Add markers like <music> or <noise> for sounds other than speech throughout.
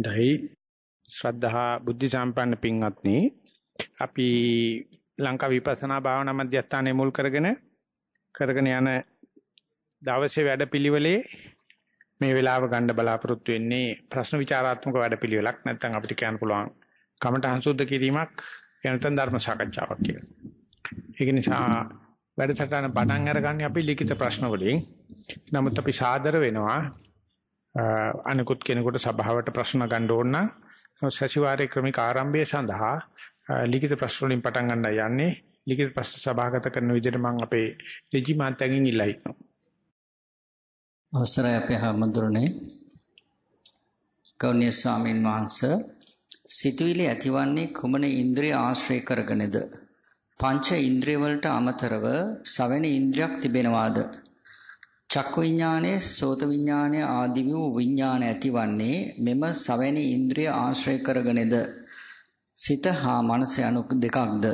දෛ ශ්‍රද්ධා බුද්ධ සම්පන්න පින්වත්නි අපි ලංකා විපස්සනා භාවනා මධ්‍යස්ථානයේ මුල් කරගෙන කරගෙන යන දවසේ වැඩපිළිවෙලේ මේ වෙලාව ගන්න බලාපොරොත්තු වෙන්නේ ප්‍රශ්න විචාරාත්මක වැඩපිළිවෙලක් නැත්නම් අපිට කියන්න පුළුවන් කමඨහං සුද්ධ කිරීමක් එනතන් ධර්ම සාකච්ඡාවක් කියලා. ඒක නිසා වැඩසටහන පටන් අරගන්නේ අපි ලිඛිත ප්‍රශ්න වලින්. නමුත් අපි සාදර වෙනවා අනිකුත් කෙනෙකුට සභාවට ප්‍රශ්න ගන්න ඕන නම් සතිವಾರයේ ක්‍රමික ආරම්භය සඳහා ලිඛිත ප්‍රශ්න වලින් පටන් ගන්න යන්නේ. ලිඛිත ප්‍රශ්න සභාගත කරන විදිහට මම අපේ රෙජි මාත්‍යගෙන් ඉල්ලා හිටනවා. අවසරයි අපේ හැමදෙරනේ. ගෞණ්‍ය ස්වාමීන් වහන්සේ සිතුවිලි ඇතිවන්නේ කුමන ඉන්ද්‍රිය ආශ්‍රය කරගෙනද? පංච ඉන්ද්‍රිය වලට අමතරව සවෙනි ඉන්ද්‍රියක් තිබෙනවාද? චක්කු විඥානයේ සෝත විඥානයේ ආදී වූ විඥාන ඇතිවන්නේ මෙම සවැනි ඉන්ද්‍රිය ආශ්‍රය කරගෙනද සිත හා මනස යනු දෙකක්ද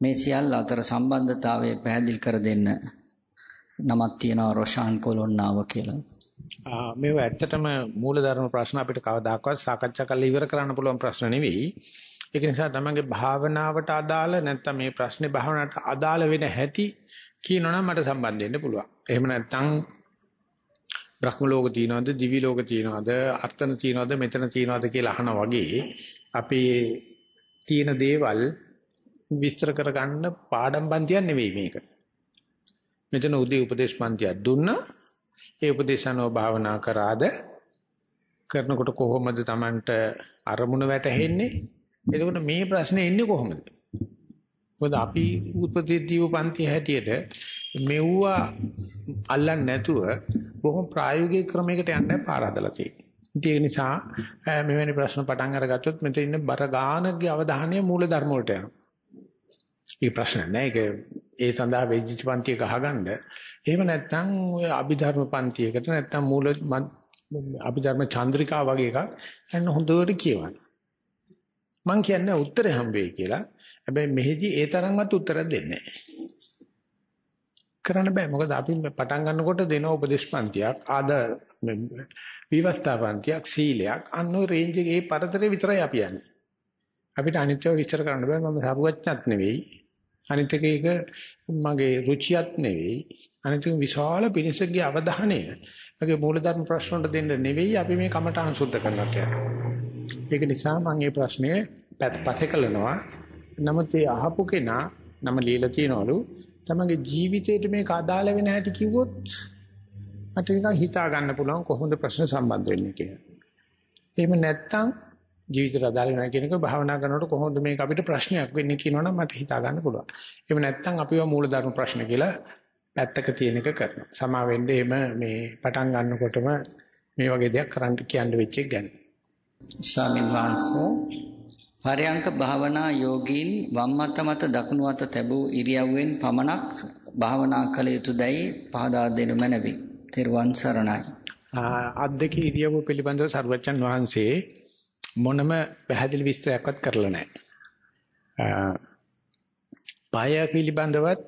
මේ සියල්ල අතර සම්බන්ධතාවය පැහැදිලි කර දෙන්න නමක් තියෙනවා රොෂාන් කොලොන්නාව කියලා. ආ මේව ඇත්තටම මූලධර්ම ප්‍රශ්න අපිට කවදාකවත් සාකච්ඡා කරලා ඉවර කරන්න පුළුවන් ප්‍රශ්න නෙවෙයි. ඒක නිසා තමන්ගේ භාවනාවට අදාළ නැත්නම් මේ ප්‍රශ්නේ භාවනාවට අදාළ වෙන හැටි කියනවනම් මට සම්බන්ධ වෙන්න පුළුවන්. එහෙම නැත්නම් බ්‍රහ්ම ලෝක තියනවද දිවි ලෝක තියනවද අර්ථන තියනවද මෙතන තියනවද කියලා අහනා වගේ අපේ තියෙන දේවල් විස්තර කරගන්න පාඩම් පන්තියක් නෙවෙයි මේක. මෙතන උදේ උපදේශ පන්තියක් දුන්නා. ඒ උපදේශනෝ භාවනා කරාද කරනකොට කොහොමද Tamanට අරමුණ වැටහෙන්නේ? එතකොට මේ ප්‍රශ්නේ එන්නේ කොහොමද? මොකද අපි උපදේශීව පන්ති හැටියට මෙව්වා අල්ලන්නේ නැතුව බොහොම ප්‍රායෝගික ක්‍රමයකට යන්න පාර හදලා තියෙනවා. ඒක නිසා මෙවැනි ප්‍රශ්න පටන් අරගත්තොත් මෙතන ඉන්න බර ගානගේ අවධානය මූල ධර්ම වලට යනවා. ඒක ප්‍රශ්න නෑ. ඒක ඒ සඳහා වෙජ්ජිච පන්තිය ගහගන්න. එහෙම නැත්නම් ඔය අභිධර්ම පන්තියකට නැත්නම් මූල අභිධර්ම චන්ද්‍රිකා වගේ එකක් යන්න හොඳට කියවන්න. මං කියන්නේ උත්තරේ හම්බෙයි කියලා. හැබැයි මෙහෙදි ඒ තරම්වත් උත්තර දෙන්නේ කරන්න බෑ. මොකද අපි පටන් ගන්නකොට දෙන උපදේශ පන්තියක් ආද විවස්ථා පන්තියක් සීලයක් අන්න ඔය රේන්ජ් එකේ ඒ පරතරේ විතරයි අපි යන්නේ. අපිට අනිත්‍යව විස්තර කරන්න බෑ. මම සරුවච්ඥත් නෙවෙයි. අනිත් එක ඒක මගේ රුචියත් නෙවෙයි. අනිත් එක විශාල පිරිසකගේ අවධානය මගේ මූලධර්ම ප්‍රශ්න වලට දෙන්න නෙවෙයි අපි මේ කමටහන් සුද්ධ කරනවා කියන්නේ. ඒක නිසා මම මේ ප්‍රශ්නේ පැත්තපත් කළනවා. නමුත් ඒ අහපු කෙනා නම ලියලා තියනවලු තමගේ ජීවිතේට මේක අදාළ වෙන හැටි කිව්වොත් මට නිකන් හිතා ගන්න පුළුවන් කොහොමද ප්‍රශ්න සම්බන්ධ වෙන්නේ කියලා. එහෙම නැත්නම් ජීවිතයට අදාළ වෙනවා කියන එක භාවනා කරනකොට කොහොමද මේක අපිට ප්‍රශ්නයක් වෙන්නේ කියනවනම් මට හිතා ගන්න පුළුවන්. එහෙම නැත්නම් අපිව මූලධර්ම ප්‍රශ්න කියලා පැත්තක තියෙන එක කරනවා. සමා වෙන්නේ එහෙම මේ පටන් ගන්නකොටම මේ වගේ දෙයක් කරන්න කියන්න වෙච්ච එක ගැන. ස්වාමීන් වහන්සේ පරයන්ක භාවනා යෝගීන් වම් අත මත දකුණු අත තැබූ ඉරියව්වෙන් පමණක් භාවනා කළ යුතුයදයි පහදා දෙනු මැනවි. තෙරුවන් සරණයි. අත් දෙක ඉරියව්ව පිළිබඳව සර්වචන් වහන්සේ මොනම පැහැදිලි විස්තරයක්වත් කරලා නැහැ. පාය පිළිබඳවත්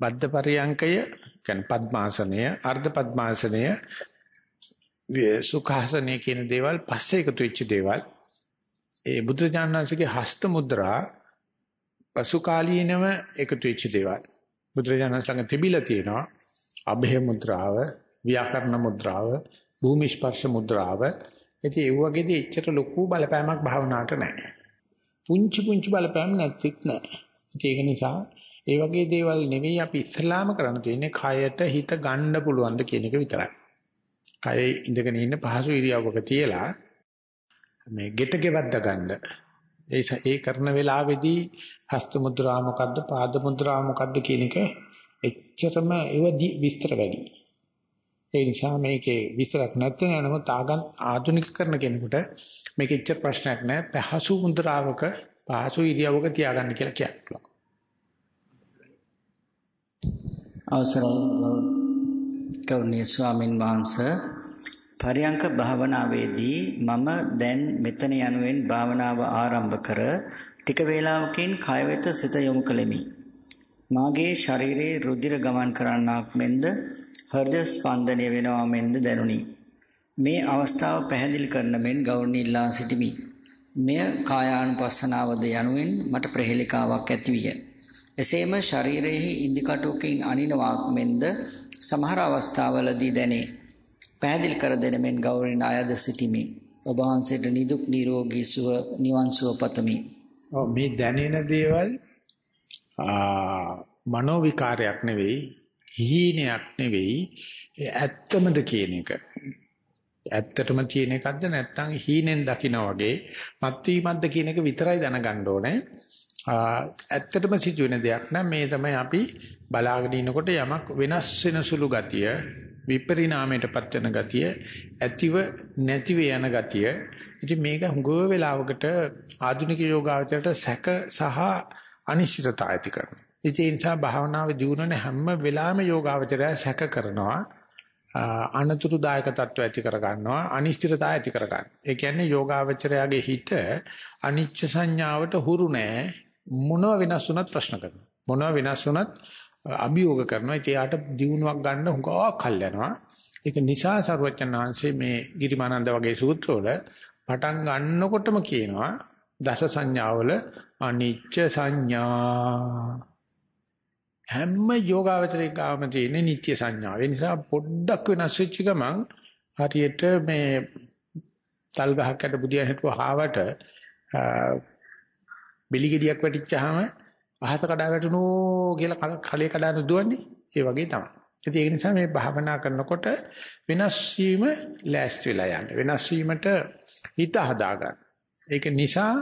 බද්ධ පරියංකය කියන්නේ පద్මාසනය, අර්ධ පద్මාසනය, සුඛාසනය කියන දේවල් පස්සේ එකතු වෙච්ච දේවල්. ඒ බුද්ධ ඥානංශගේ හස්ත මුද්‍රා පසු කාලීනව එකතු වෙච්ච දේවල්. බුද්ධ ඥානංශ ළඟ තිබිලා තියෙනවා අභය මුද්‍රාව, ව්‍යාකරණ මුද්‍රාව, භූමි ස්පර්ශ මුද්‍රාව ඉතින් ඒ වගේදී එච්චර ලොකු බලපෑමක් භාවනාවට නැහැ. පුංචි පුංචි බලපෑම් නැතිත් නැහැ. ඒක නිසා ඒ වගේ දේවල් නෙවෙයි අපි ඉස්ලාම කරන්න තියෙන්නේ කයට හිත ගන්න පුළුවන්ද කියන එක විතරයි. කයේ ඉඳගෙන ඉන්න පහසු ඉරියව්වක තියලා මේ ගෙට ගෙවද්ද ගන්න. ඒ ඒ කරන වෙලාවේදී හස්ත මුද්‍රා මොකද්ද පාද මුද්‍රා මොකද්ද කියන එක එච්චරම ඒව විස්තර වැඩි. ඒ නිසා මේකේ විස්තරක් නැත්නම් නමුත් ආගම් ආධුනික කරන කෙනෙකුට මේක ඉච්චර ප්‍රශ්නයක් නෑ පහසු මුද්‍රාවක පහසු ඉරියව්වක තියාගන්න කියලා කියන්න පුළුවන්. අවසරයි ගෞරවනීය ස්වාමින් වහන්සේ පරියංක භාවනාවේදී මම දැන් මෙතන යනුවෙන් භාවනාව ආරම්භ කර ටික වේලාවකින් කය වෙත සිත යොමු කළෙමි. මාගේ ශරීරයේ රුධිර ගමන් කරන්නාක් මෙන්ද හෘද ස්පන්දනය වෙනවා මෙන්ද දැනුනි. මේ අවස්ථාව පැහැදිලි කරන මෙන් ගෞරවණීයලා සිටිමි. මෙය කායානුපස්සනාවද යනුවෙන් මට ප්‍රහෙලිකාවක් ඇතිවිය. එසේම ශරීරයේ ඉන්දිකටුවකින් අනිනවාක් මෙන්ද සමහර අවස්ථාවලදී දැනේ. පැහැදිලි කර දෙන මෙන් ගෞරවණීය අයද සිටිමි. ඔබ වහන්සේට නිදුක් නිරෝගී සුව නිවන් සුව පතමි. ඔව් මේ දැනෙන දේවල් මනෝ විකාරයක් නෙවෙයි හීනයක් නෙවෙයි ඇත්තමද කියන එක. ඇත්තටම තියෙන එකක්ද නැත්නම් හීනෙන් දකිනා වගේ මත්වීමක්ද කියන එක විතරයි දැනගන්න ඕනේ. ඇත්තටම සිදුවෙන දෙයක් නම් මේ තමයි අපි බලාගෙන ඉනකොට යමක් වෙනස් වෙන සුළු ගතිය විපරිණාමයටපත් වෙන ගතිය ඇතිව නැතිව යන ගතිය. ඉතින් මේක හුඟව වෙලාවකට ආධුනික යෝගාවචරයට සැක සහ අනිශ්චිතතාව ඇති කරනවා. ඉතින් ඒ නිසා භාවනාව දියුණුවන හැම වෙලාවෙම යෝගාවචරය සැක කරනවා. අනතුරුදායක තත්ත්ව ඇති කර ගන්නවා අනිශ්චිතතාව ඇති කර ගන්නවා ඒ කියන්නේ යෝගාවචරයාගේ හිත අනිච්ච සංඥාවට හුරු නෑ. මොනව වෙනස් වුණත් ප්‍රශ්න කරනවා. මොනව වෙනස් වුණත් අභියෝග කරනවා. ඉතින් යාට දිනුවක් ගන්න හුඟක් කල් යනවා. ඒක නිසා සරුවචන් වහන්සේ මේ ගිරිමානන්ද වගේ සූත්‍රවල පටන් ගන්නකොටම කියනවා දස සංඥාවල අනිච්ච සංඥා හැම යෝගාවචරයකම තියෙන නිත්‍ය සංඥාව. ඒ නිසා පොඩ්ඩක් වෙනස් වෙච්ච ගමන් හරියට මේ තල් ගහක් යට බුදියා හිටුවා හාවට බෙලිගෙඩියක් වැටිච්චාම අහස කඩා වැටුණෝ කියලා කලේ කඩන දුවන්නේ ඒ වගේ තමයි. ඉතින් ඒක නිසා මේ භාවනා කරනකොට වෙනස් වීම ලෑස්ති වෙලා යන්න. වෙනස් වීමට හිත හදාගන්න. ඒක නිසා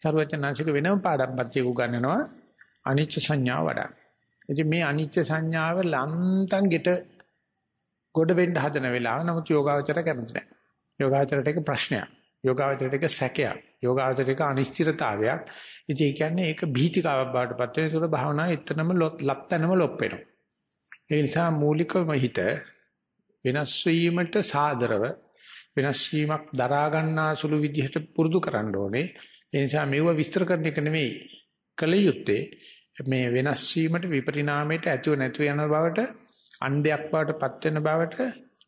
ਸਰවචනාංශික වෙනම පාඩම්පත්තියක උගන්වනවා අනිච්ච සංඥා වඩා. ඉතින් මේ අනිච්ච සංඥාව ලන්තන් ගෙට ගොඩ වෙන්න හදන වෙලාව නමුත් යෝගාවචර කැමති නැහැ. යෝගාවචරයට ඒක ප්‍රශ්නයක්. යෝගාවචරයට ඒක සැකයක්. යෝගාවචරයට ඒක අනිශ්චිතතාවයක්. ඉතින් ඒ කියන්නේ ඒක භීතිකාවක් බවට පත් වෙන. ඒකට භාවනාව එතනම ලත්තනම ලොප් වෙනවා. ඒ නිසා මූලිකවම හිත වෙනස් වීමට සාදරව වෙනස් වීමක් දරා ගන්නා සුළු විදිහට පුරුදු කරන්න ඕනේ. ඒ නිසා මේව විස්තර කරන එක නෙමෙයි කල යුත්තේ මේ වෙනස් වීමට විපරිණාමයට ඇතුව නැතුව යන බවට අන්දයක් බවට පත් වෙන බවට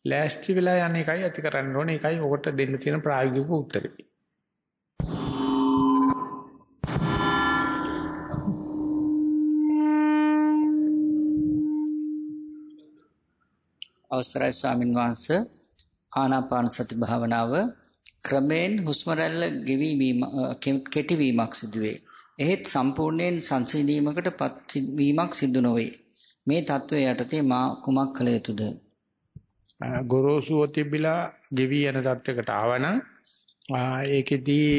ලෑස්ති වෙලා යන එකයි ඇති කරන්න ඕනේ. ඒකයි ඔකට දෙන්න තියෙන ප්‍රායෝගික උත්තරේ. අවසරයි ස්වාමින් වහන්සේ ආනාපාන සති භාවනාව ක්‍රමෙන් හුස්ම රැල්ල ගෙවීම කෙටිවීමක් සිදුවේ. එහෙත් සම්පූර්ණයෙන් සංසිඳීමකටපත් වීමක් සිදු නොවේ. මේ தત્ත්වය යටතේ මා කුමක් කළ යුතුද? ගොරෝසුව තිබිලා ගෙවි යන தත්වයකට ආවනම් ඒකෙදී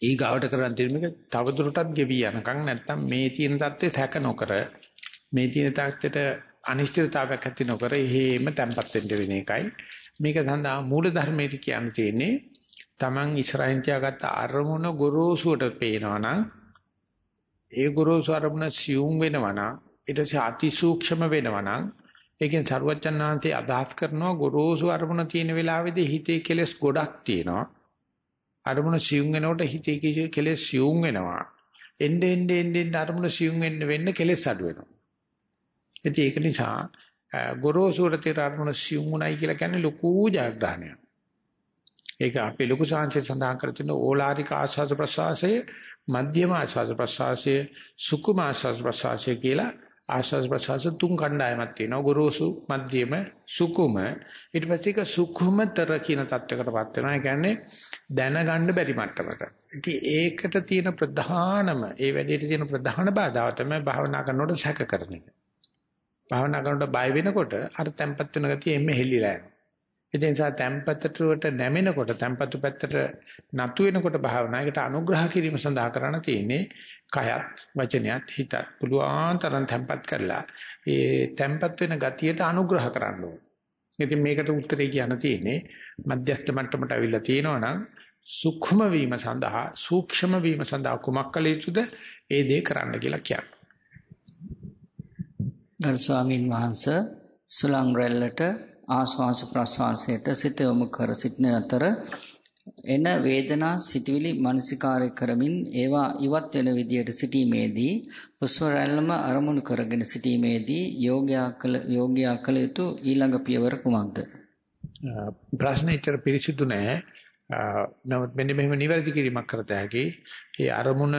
ඊගාවට කරන් තිරමක තවදුරටත් ගෙවි යනකම් නැත්තම් මේ තියෙන தත්ත්වය තැක නොකර මේ තියෙන தත්ත්වයට අනිශ්චිතතාවයක් ඇති නොකර එහෙම තැම්පත් වෙන්න වෙන එකයි. මේක සඳහා මූල ධර්මයේ කියන්න තියෙන්නේ Taman ඉස්සරහින් තියාගත්ත අරමුණ ගොරෝසුවට පේනවනම් ඒ ගොරෝසු අරමුණ සියුම් වෙනවනම් ඊට පස්සේ අතිසූක්ෂම වෙනවනම් ඒකෙන් සරුවචනාන්තේ අදහස් කරනවා ගොරෝසු අරමුණ තියෙන වෙලාවේදී හිතේ කෙලස් ගොඩක් තියෙනවා. අරමුණ සියුම් වෙනකොට හිතේ කෙලස් සියුම් වෙනවා. එන්නේ එන්නේ එන්නේ අරමුණ සියුම් වෙන්න වෙන්න කෙලස් අඩු වෙනවා. ඉතින් ඒක නිසා ගොරෝසුර තේර අරමුණ සියුම්ුණයි කියලා කියන්නේ ලොකු ජයග්‍රහණයක්. ඒක අපේ ලොකු සංහසේ සඳහන් කර තියෙන ඕලාරික ආස්වාද ප්‍රසවාසයේ මධ්‍යම ආස්වාද ප්‍රසවාසයේ සුකුම ආස්වාද ප්‍රසවාසය කියලා ආස්වාද ප්‍රසවාස තුන් කණ්ඩායමක් තියෙනවා. ගොරෝසු මධ්‍යම සුකුම ඊට පස්සේ ඒක සුකුමතර කියන තත්වයකටපත් වෙනවා. ඒ කියන්නේ දැනගන්න බැරි මට්ටමකට. ඉතින් ඒකට තියෙන ප්‍රධානම ඒ වැඩේට තියෙන ප්‍රධාන බාධාව තමයි භාවනා කරනකොට සැක කරන එක. භාවනා කරනකොට බය වෙනකොට අර තැම්පත් වෙන ගතිය එම්මෙ හෙල්ලිලා යනවා. ඒ නිසා තැම්පතට නැමෙනකොට තැම්පතු පැත්තට නතු වෙනකොට භාවනායකට අනුග්‍රහ කිරීම සඳහා කරණ තියෙන්නේ කයත් වචනයත් හිතත් පුළුවන් තරම් තැම්පත් කරලා ඒ තැම්පත් වෙන ගතියට අනුග්‍රහ කරන්න ඕනේ. ඉතින් මේකට උත්තරේ කියන්න තියෙන්නේ මධ්‍යස්ථ මට්ටමට අවිල්ලා තියෙනවා නම් සූක්ෂම වීම සඳහා සූක්ෂම වීම සඳහා කුමක් කළ යුතුද? ඒ දේ කරන්න කියලා කියනවා. ගරු ස්වාමින් වහන්සේ සුලං රැල්ලට ආශ්වාස ප්‍රශ්වාසයට සිත යොමු කර සිටින අතර එන වේදනා සිටවිලි මානසිකාරය කරමින් ඒවා ඉවත් වෙන විදියට සිටීමේදී හුස්ම රැල්ලම අරමුණු කරගෙන සිටීමේදී යෝග්‍යා කළ යෝග්‍යා කළ යුතු ඊළඟ පියවර කුමක්ද? ප්‍රශ්න ඉතර පිරිසිදු නැහැ. නමුත් මෙන්න මෙහෙම නිවැරදි කිරීමක් කරත හැකි. ඒ අරමුණ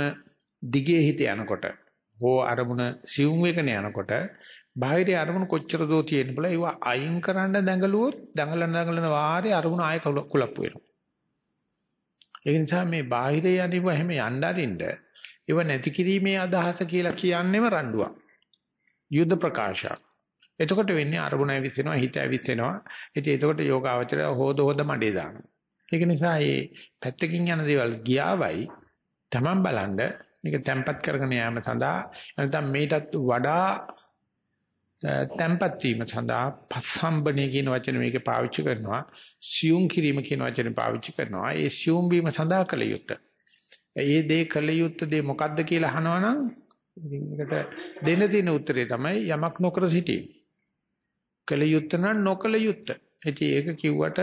දිගේ හිත යනකොට හෝ අරමුණ සියුම් වෙකන යනකොට බාහිර අරමුණු කොච්චර දෝ තියෙන බල ඒව අයින් කරන්න දැඟලුවොත් දඟලන දඟලන වාරේ අරමුණ ආයෙ කුලප්පු වෙනවා. ඒ නිසා මේ බාහිර යනිව එහෙම යන්න අරින්න ඒව නැති කිරීමේ අදහස කියලා කියන්නේම රණ්ඩුවක්. යුද්ධ ප්‍රකාශයක්. එතකොට වෙන්නේ අරමුණ ඇවිස්සෙනවා හිත ඇවිස්සෙනවා. ඉතින් එතකොට යෝගාවචරය හොද හොද මඩේ දානවා. ඒක නිසා මේ පැත්තකින් යන දේවල් ගියාවයි Taman බලන්න මේක තැම්පත් කරගෙන යාම සඳහා නැත්නම් මේකටත් වඩා තැම්පත් වීම සඳහා පස්සම්බනේ කියන වචන මේකේ පාවිච්චි කරනවා සියුම් කිරීම කියන වචනේ පාවිච්චි කරනවා ඒ සියුම් වීම සඳහා කළ යුත්තේ ඒ දේ කළ යුත්තේ දේ මොකද්ද කියලා අහනවනම් ඉතින් ඒකට දෙන්න තියෙන උත්තරේ තමයි යමක් නොකර සිටීම. කළ යුත්තේ නම් නොකළ යුත්තේ. ඉතින් ඒක කිව්වට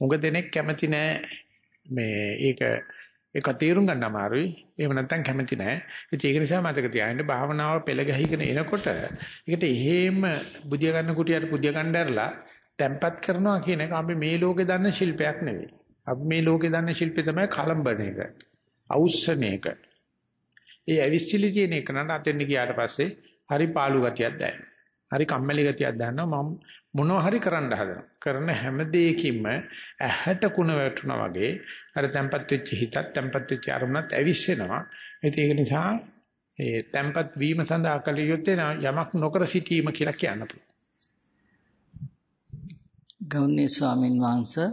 උඟ දෙනෙක් කැමති නෑ මේ ඒක ඒක තේරුම් ගන්න අමාරුයි. එහෙම නැත්නම් කැමති නෑ. ඉතින් ඒක නිසා මතක තියාගන්න භාවනාව පෙළ ගහගෙන එනකොට ඒකට එහෙම බුදිය ගන්න කුටියට පුදිය ගන්න ඇරලා තැම්පත් කරනවා කියන එක අපි මේ ලෝකේ දන්න ශිල්පයක් නෙවෙයි. අපි මේ ලෝකේ දන්න ශිල්පේ තමයි කලම්බන එක. අවුස්සන එක. ඒ ඇවිස්සිලි තියෙන එක නට අතෙන් ගියාට පස්සේ හරි පාළු ගතියක් දැනෙනවා. හරි කම්මැලි ගතියක් දැනෙනවා. මම මොනවා හරි කරන්න හදනවා. කරන හැම දෙයකින්ම ඇහැට කුණ වැටුණා වගේ අර tempat වෙච්ච හිතත් tempat වෙච්ච අරමුණත් ඇවිස්සෙනවා. ඒක නිසා ඒ tempat වීම සඳහා කල යුත්තේ යමක් නොකර සිටීම කියලා කියන්න පුළුවන්. ගෞණ්‍ය ස්වාමින් වහන්සේ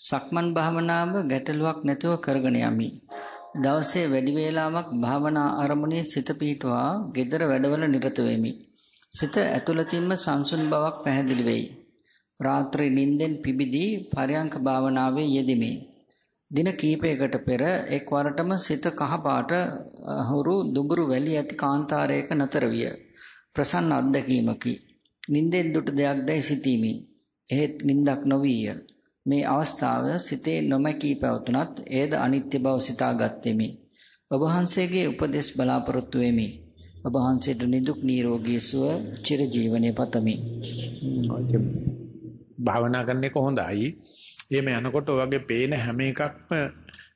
සක්මන් භාවනාව ගැටලුවක් නැතුව කරගෙන යමි. දවසේ වැඩි වේලාවක් භාවනා අරමුණේ සිත පීටුවා gedara වැඩවල නිරත වෙමි. සිත ඇතුළතින්ම සංසුන් බවක් පැහැදිලි වෙයි. රාත්‍රී නිින්දෙන් පිබිදී පරයන්ක භාවනාවේ යෙදිමි. දින කීපයකට පෙර එක්වරටම සිත කහපාට හුරු දුඹුරු වැලි ඇති කාන්තාරයක නතර විය. ප්‍රසන්න අත්දැකීමකි. නිින්දෙන් දුට දෙයක් දැයි සිතීමි. එහෙත් නිින්දක් නොවිය. මේ අවස්ථාව සිතේ නොමැකී පැවතුනත් එයද අනිත්‍ය බව සිතාගත්ෙමි. ඔබ වහන්සේගේ උපදෙස් බලාපොරොත්තු වෙමි. ඔබ වහන්සේට නිදුක් නිරෝගී සුව චිර ජීවනයේ පතමි. භාවනා කරන එක හොඳයි. එහෙම යනකොට ඔය වගේ පේන හැම එකක්ම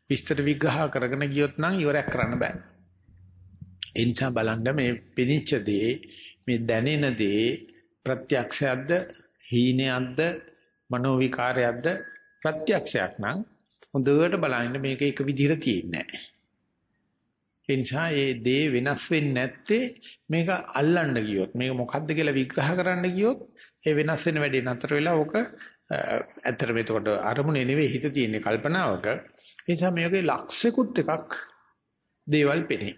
විස්තර විග්‍රහ කරගෙන ගියොත් නම් ඉවරයක් කරන්න බෑ. ඒ නිසා බලන්න මේ පිනිච්ච දේ, මේ දැනෙන දේ ප්‍රත්‍යක්ෂයක්ද, හීනයක්ද, මනෝ විකාරයක්ද ප්‍රත්‍යක්ෂයක් නම් හොඳට බලන්න මේක එක විදිහට තියෙන්නේ නැහැ. ඒ නිසා මේ දේ වෙනස් වෙන්නේ නැත්තේ මේක අල්ලන්න ගියොත් මේක මොකද්ද කියලා විග්‍රහ කරන්න ගියොත් ඒ වෙනස් වෙන වැඩේ නතර වෙලා ඕක ඇත්තටම එතකොට අරමුණේ නෙවෙයි හිත තියෙන්නේ කල්පනාවක. ඒ නිසා මේකේ ලක්ෂිකුත් එකක් දේවල් පෙනේ.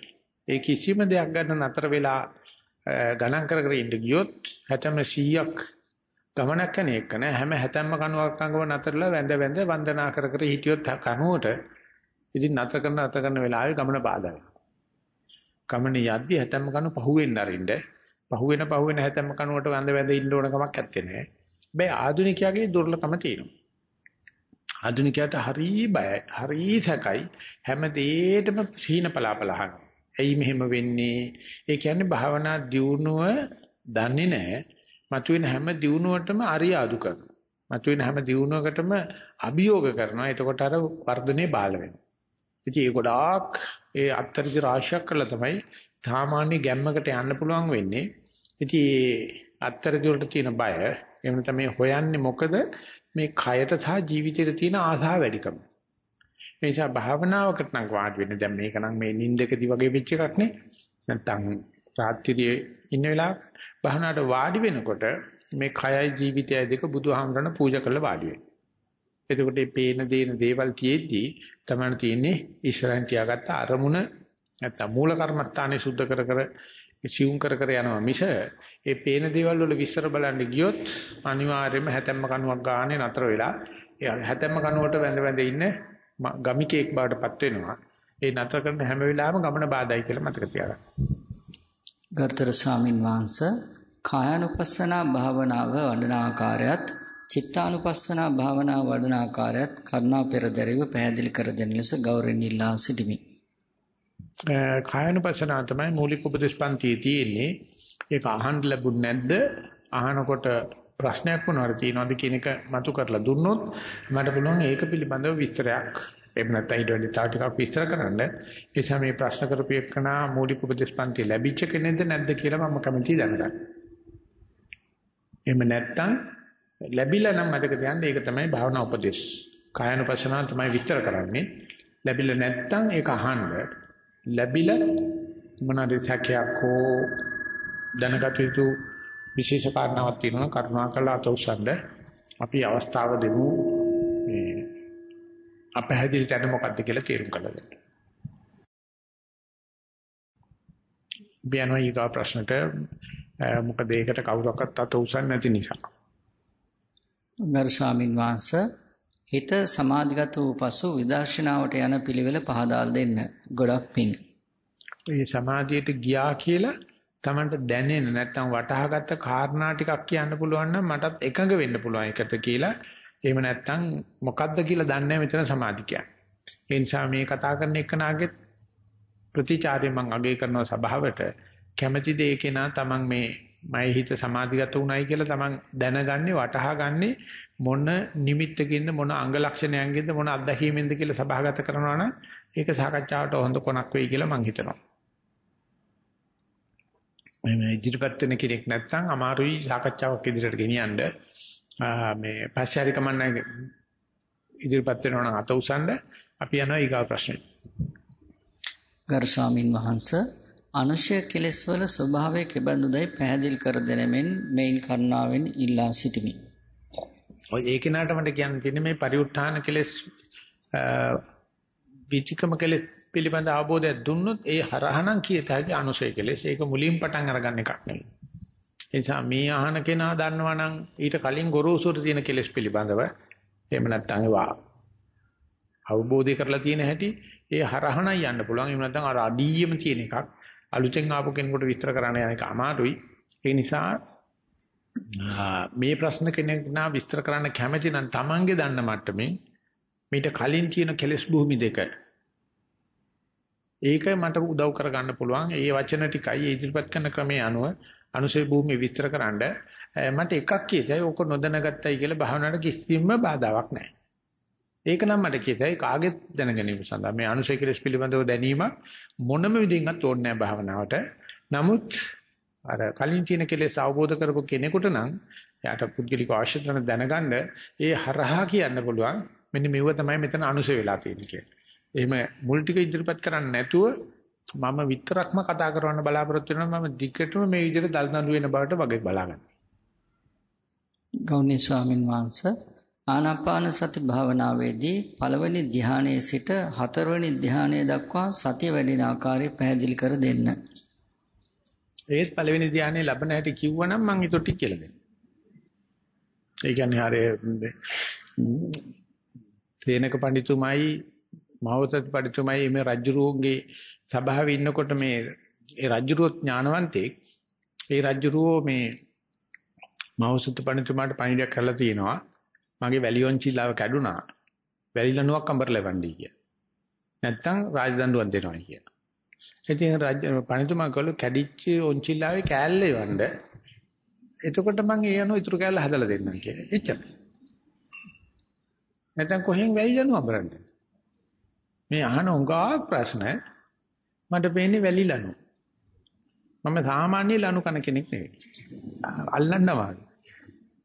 ඒ කිසිම දෙයක් ගන්න නතර වෙලා ගණන් කර කර ඉඳ ගියොත් හැතැම් 100ක් ගමනක් යන එක නෑ හැම හැතැම්ම කණුවක් අංගව නතරලා වැඳ වැඳ වන්දනා කර කර හිටියොත් කණුවට ඉතින් නතර කරන නතර කරන වෙලාවේ ගමන බාධා වෙනවා. ගමන යද්දි හැතැම්ම කණු පහුවෙන්න අරින්න පහුවෙන පහුවෙන හැතැම්ම කණුවට වැඳ වැඳ ඉන්න ඕන කමක් නැත්තේ නෑ. හැබැයි ආධුනිකයාගේ දුර්ලභම තියෙනවා. ආධුනිකයාට හරි බයයි, හරි සැකයි හැම දෙයකටම සීන පලාපලහන. ඇයි මෙහෙම වෙන්නේ? ඒ කියන්නේ භාවනා දියුණුව දන්නේ නැහැ. මතුවෙන හැම දියුණුවටම අරියාදු කරනවා. මතුවෙන හැම දියුණුවකටම අභියෝග කරනවා. එතකොට අර වර්ධනේ බාල වෙනවා. ඉතින් ඒ ගොඩාක් ඒ අත්‍තරදි රාශියක් කරලා තමයි සාමාන්‍ය ගැම්මකට යන්න පුළුවන් වෙන්නේ. ඉතින් ඒ අත්‍තරදි වලට තියෙන බය එහෙම නැත්නම් මේ හොයන්නේ මොකද මේ කයට සහ ජීවිතේට තියෙන ආසාව වැඩිකම. මේ නිසා භාවනාවකට නම් වාඩි වෙන්න දැන් මේක නම් මේ නිින්දකදී වගේ වෙච්ච එකක් නේ. නැත්නම් රාත්‍රියේ ඉන්න වෙලාවක භාවනාවට වාඩි වෙනකොට මේ කයයි ජීවිතයයි දෙක බුදුහාමරණ පූජා කරලා වාඩි වෙනවා. එතකොට මේ පේන දේන දේවල් තියෙද්දි තමයි තියෙන්නේ ඉස්සරහින් තියාගත්ත අරමුණ නැත්තම් මූල කර්මස්ථානේ සුද්ධ කර කර සිවුම් කර කර යනවා මිස ඒ පේන දේවල් වල විස්තර බලන්න ගියොත් අනිවාර්යයෙන්ම හැතැම්ම කණුවක් ගානේ නතර වෙලා ඒ හැතැම්ම කණුවට වැඳ වැඳ ඉන්න ගමිකෙක් බවටපත් වෙනවා. ඒ නතර කරන හැම වෙලාවෙම ගමන බාධායි කියලා මතක තියාගන්න. ගරුතර ස්වාමින් වහන්සේ කායानुපස්සනා භාවනාව වඩන ආකාරයත් චිත්තානුපස්සනා භාවනාව වඩන ආකාරයත් කරුණා පෙරදරිව පැහැදිලි කර දෙන ලෙස ගෞරවයෙන් ඉල්ලා සිටිමි. කායानुපස්සනා තමයි මූලික උපදේශ පන්තියේ තියෙන්නේ. ඒක අහන්න ලැබුණ නැද්ද? අහනකොට ප්‍රශ්නයක් මොනවාද තියෙනවද කියන එක මතු කරලා දුන්නොත් මට පුළුවන් ඒක පිළිබඳව විස්තරයක් එහෙම නැත්නම් ඊට වැඩි තව ටිකක් විස්තර කරන්න. ඒ නිසා මේ ප්‍රශ්න කරපු එකනා මූලික උපදේශ පන්ති ලැබිච්ච කෙනෙක්ද නැද්ද කියලා මම කැමතියි දැනගන්න. එහෙම නැත්නම් ලැබිලා නම් මතක තියාගන්න ඒක තමයි භාවනා උපදේශ. කායනුපස්සනාව තමයි විස්තර කරන්නේ. ලැබිලා නැත්නම් ඒක අහන්න. ලැබිලා මොනවාද සැකයක් හෝ දැනගත යුතු විශේෂ කාරණාවක් තියෙනවා කරුණාකරලා අත උස්සන්න අපි අවස්ථාව දෙමු මේ අපහැදිලි තැන මොකක්ද කියලා තේරුම් කරලා දෙන්න. බියනෝ ඊගා ප්‍රශ්නට මොකද ඒකට කවුරක්වත් අත උස්සන්නේ නැති නිසා. ගරු ස්වාමින් වහන්සේ හිත සමාධිගත වූ පසු විදර්ශනාවට යන පිළිවෙල පහදා දෙන්න. ගොඩක් පිං. ඒ සමාධියට ගියා කියලා Tamanට දැනෙන නැත්නම් වටහාගත්ත කාරණා ටිකක් කියන්න පුළුවන් නම් මටත් එකඟ වෙන්න පුළුවන් එකට කියලා එහෙම නැත්නම් මොකද්ද කියලා දන්නේ නැහැ මෙතන සමාධි කියන්නේ. ඒ නිසා මේ කතා කරන එකනාගේ ප්‍රතිචාරය මම අගය කරන සභාවට කැමැති දෙයක නා තමන් මේ මයි හිත සමාධිගත උනායි කියලා තමන් දැනගන්නේ වටහාගන්නේ මොන නිමිත්තකින්ද මොන අංග ලක්ෂණයන්ගෙන්ද මොන අත්දැකීමෙන්ද කියලා සභාගත කරනවා නම් ඒක සාකච්ඡාවට හොඳ කොනක් වෙයි කියලා මම හිතනවා. මේ ඉදිරිපත් වෙන කෙනෙක් නැත්නම් අමාරුයි සාකච්ඡාවක් ඉදිරියට ගෙනියන්න. මේ පස්සේ හරි කමන්නේ ඉදිරිපත් වෙනවා නම් අත උසන්න අපි යනවා ඊගා ප්‍රශ්නෙට. ගරු ස්වාමින් වහන්සේ අනුශය කෙලෙස් වල ස්වභාවය කෙබඳුදයි පැහැදිලි කර දෙනෙමින් මේන් කරුණාවෙන් ඉල්ලා සිටිමි. ඔය ඒ කෙනාට මට කියන්න තියෙන්නේ මේ පරිඋත් ทาน කෙලෙස් විචිකම කෙලෙස් පිළිබඳ අවබෝධයක් දුන්නොත් ඒ හරහනම් කියත හැකි අනුශය කෙලෙස් ඒක මුලින් පටන් අරගන්න එකක් නෙවෙයි. ඒ නිසා මේ අහන කෙනා දන්නවා නම් ඊට කලින් ගොරෝසුට තියෙන කෙලෙස් පිළිබඳව එහෙම නැත්නම් ඒවා අවබෝධය කරලා තියෙන හැටි ඒ හරහණයි යන්න පුළුවන්. එහෙම නැත්නම් අර අඩියෙම තියෙන එකක් අලුතෙන් ආපු කෙනෙකුට විස්තර කරන්න යන එක අමාරුයි. ඒ නිසා මේ ප්‍රශ්න කෙනෙක් නා විස්තර කරන්න කැමති නම් Tamange දන්න මට්ටමින් මීට කලින් තියෙන කෙලෙස් භූමි දෙක ඒක මට උදව් කරගන්න පුළුවන්. ඒ වචන ටිකයි ඉදිරිපත් කරන ක්‍රමයේ අනුව අනුසය භූමිය විස්තර කරන්න මට එකක් කියතයි ඕක නොදැනගත්තයි කියලා භාවනාවට කිසිම බාධාවක් නැහැ. ඒක නම් මට කියතයි කාගෙත් දැනගැනීම සඳහා මේ අනුසය කෙලස් පිළිබඳව දැනීම මොනම විදිහින්වත් ඕනේ නැහැ භාවනාවට. නමුත් අර කලින් තියෙන කෙලෙස් අවබෝධ කරපු කෙනෙකුට නම් එයාට පුද්ගලික අවශ්‍යතන දැනගන්න ඒ හරහා කියන්න පුළුවන් මෙන්න මෙව තමයි මෙතන අනුසය වෙලා තියෙන්නේ කියලා. එහෙම මුල් ටික ඉදිරිපත් කරන්නේ නැතුව මම විතරක්ම කතා කරන්න බලාපොරොත්තු වෙනවා මම දිගටම මේ විදිහට දල්දඬු වෙන බවට වගේ බලාගන්න. ගෞණීය ස්වාමින් වහන්සේ ආනාපාන සති භාවනාවේදී පළවෙනි ධ්‍යානයේ සිට හතරවෙනි ධ්‍යානය දක්වා සතිය වැඩෙන ආකාරය පැහැදිලි කර දෙන්න. ඒත් පළවෙනි ධ්‍යානයේ ලැබෙන හැටි කිව්වනම් මම ඊට ටික කියලා දෙන්න. ඒ කියන්නේ හරි තේනක පඬිතුමයි මහවතත් පඬිතුමයි මේ රජුරුවන්ගේ සභාවේ ඉන්නකොට මේ ඒ රජුරුව ඥානවන්තයෙක් ඒ රජුරුව මේ මහවසුත් පඬිතුමාට පණිඩයක් කරලා තියෙනවා මගේ වැලියොන්චිලාව කැඩුනා වැලිලනුවක් අඹර ලැබන්නේ කිය. නැත්තම් රාජදඬුවම් දෙනවා කිය. ඉතින් රජ පණිතුමා කළු කැඩිච්ච ඔන්චිලාවේ කෑල්ල එවන්න එතකොට මම ඒ අනුව ඉතුරු කෑල්ල හදලා දෙන්නම් කියලා. එච්චර. නැත්තම් කොහෙන් වැලිලනුව අඹරන්නේ? මේ අහන උඟා ප්‍රශ්න මට පේන්නේ වැලි ලනු. මම සාමාන්‍ය ලනු කන කෙනෙක් නෙවෙයි. අල්ලන්නවා.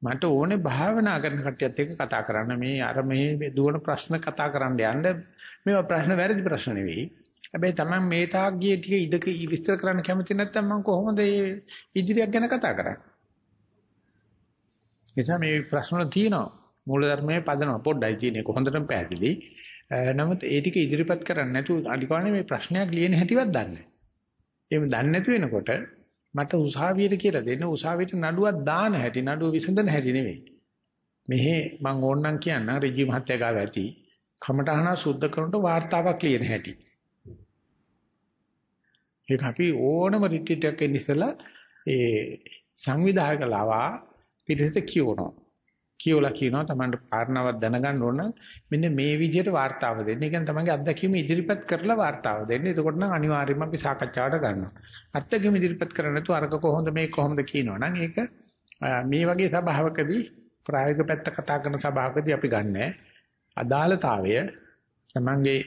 මට ඕනේ භාවනා කරන කට්ටියත් එක්ක කතා කරන්න මේ අර මේ දුවන ප්‍රශ්න කතා කරන්න යන්න මේවා ප්‍රශ්න වැරදි ප්‍රශ්න නෙවෙයි. හැබැයි Taman මේ තාක් ගියේ ටික ඉදක විස්තර කරන්න කැමති නැත්නම් මම කොහොමද මේ ඉදිරියක් ගැන කතා කරන්නේ? එනිසා මේ ප්‍රශ්න වල තියෙනවා මූලධර්මයේ පදනම පොඩ්ඩයි තියෙන්නේ කොහොඳටම පැහැදිලි. නමුත් ඒ ටික ඉදිරිපත් කරන්නේ නැතුව අනිවාර්යයෙන් මේ ප්‍රශ්නයක් ලියන හැටිවත් දන්නේ නැහැ. එහෙම දන්නේ නැති වෙනකොට මට උසාවියට කියලා දෙන්න උසාවියට නඩුවක් දාන හැටි නඩුව විසඳන හැටි නෙවෙයි. මෙහි මම ඕනනම් කියන්න රජී මහත්තයා ගාව ඇති කමටහන සුද්ධ කරනට වාර්තාවක් ලියන හැටි. ඒක අපි ඕනම රිට්‍රීට් එකක් ඉස්සලා ඒ සංවිධායකලාවා පිටිසට කියවනවා. කියෝලා කියනවා Tamanට කාරණාවක් දැනගන්න ඕන මෙන්න මේ විදිහට වார்த்தාව දෙන්න. ඒ කියන්නේ Tamanගේ අත්දැකීම ඉදිරිපත් කරලා වார்த்தාව දෙන්න. එතකොට නම් අනිවාර්යයෙන්ම අපි සාකච්ඡාවට ගන්නවා. අත්දැකීම ඉදිරිපත් කරන්නේ නැතුව අරක කොහොමද මේ කොහොමද කියනවනම් ඒක මේ වගේ සභාවකදී ප්‍රායෝගික පැත්ත කතා කරන සභාවකදී අපි ගන්නෑ. අදාළතාවය Tamanගේ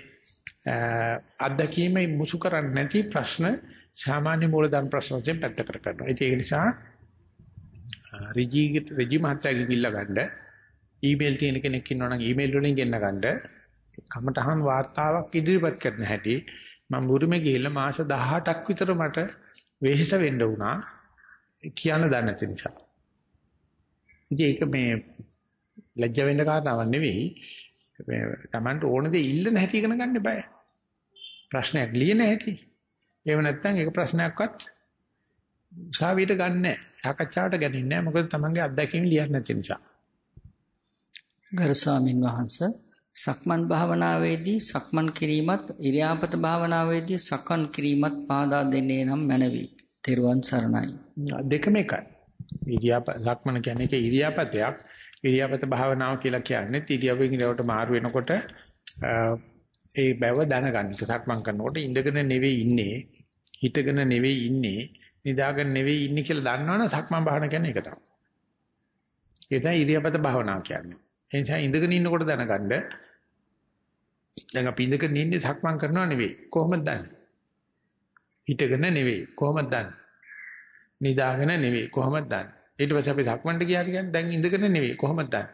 අත්දැකීම මුසු කරන්නේ නැති ප්‍රශ්න සාමාන්‍ය මූලධර්ම ප්‍රශ්න වශයෙන් පැත්තකට කරනවා. ඒක නිසා රිජි රිජි මහත්තයාගෙන් ඉල්ල ගන්න ඊමේල් තියෙන කෙනෙක් ඉන්නවා නම් ඊමේල් වලින් ගෙන්න ගන්න කමටහන් වාර්තාවක් ඉදිරිපත් කරන්න හැටි මම බුරුමේ ගිහිල්ලා මාස 18ක් විතර මට වෙහෙස වෙන්න වුණා කියන්න දන්නේ නැති නිසා. ඉතින් ඒක මේ ලැජ්ජ වෙන්න කාරණාවක් නෙවෙයි. මේ Tamanට ඕන දේ ඉල්ලන හැටි ඉගෙන ගන්න බෑ. ප්‍රශ්නයක් ලියන හැටි. එහෙම නැත්නම් ඒක ප්‍රශ්නයක්වත් උසාවියට ගන්නෑ. සාකච්ඡාවට ගන්නේ නැහැ. මොකද Tamanගේ අත්දැකීම් ලියන්න නැති නිසා. ගරු ස්වාමින් වහන්සේ සක්මන් භාවනාවේදී සක්මන් කිරීමත් ඉරියාපත භාවනාවේදී සක්මන් කිරීමත් පාදා දෙන්නේ නම් මැනවි. තෙරුවන් සරණයි. දෙකම එකයි. ඉරියාප සක්මන කියන්නේ ඒක ඉරියාපතයක්. ඉරියාපත භාවනාව කියලා කියන්නේ ඉරියාවෙන් ඉරියාවට මාරු වෙනකොට ඒ බව දැනගන්න. සක්මන් කරනකොට ඉඳගෙන ඉන්නේ, හිටගෙන ඉන්නේ, නිදාගෙන නෙවෙයි ඉන්නේ කියලා දන්නවනම් සක්මන් භාවන කියන්නේ ඒක තමයි. ඒ තමයි ඉරියාපත භාවනාව කියන්නේ. ඒ නිසා ඉඳගෙන ඉන්නකොට දැනගන්න දැන් අපි ඉඳගෙන ඉන්නේ සක්මන් කරනවා නෙවෙයි. කොහොමද දන්නේ? හිටගෙන නෙවෙයි. කොහොමද දන්නේ? නිදාගෙන නෙවෙයි. කොහොමද දන්නේ? ඊට පස්සේ අපි සක්මන්ට ගියාට කියන්නේ දැන් ඉඳගෙන නෙවෙයි. කොහොමද දන්නේ?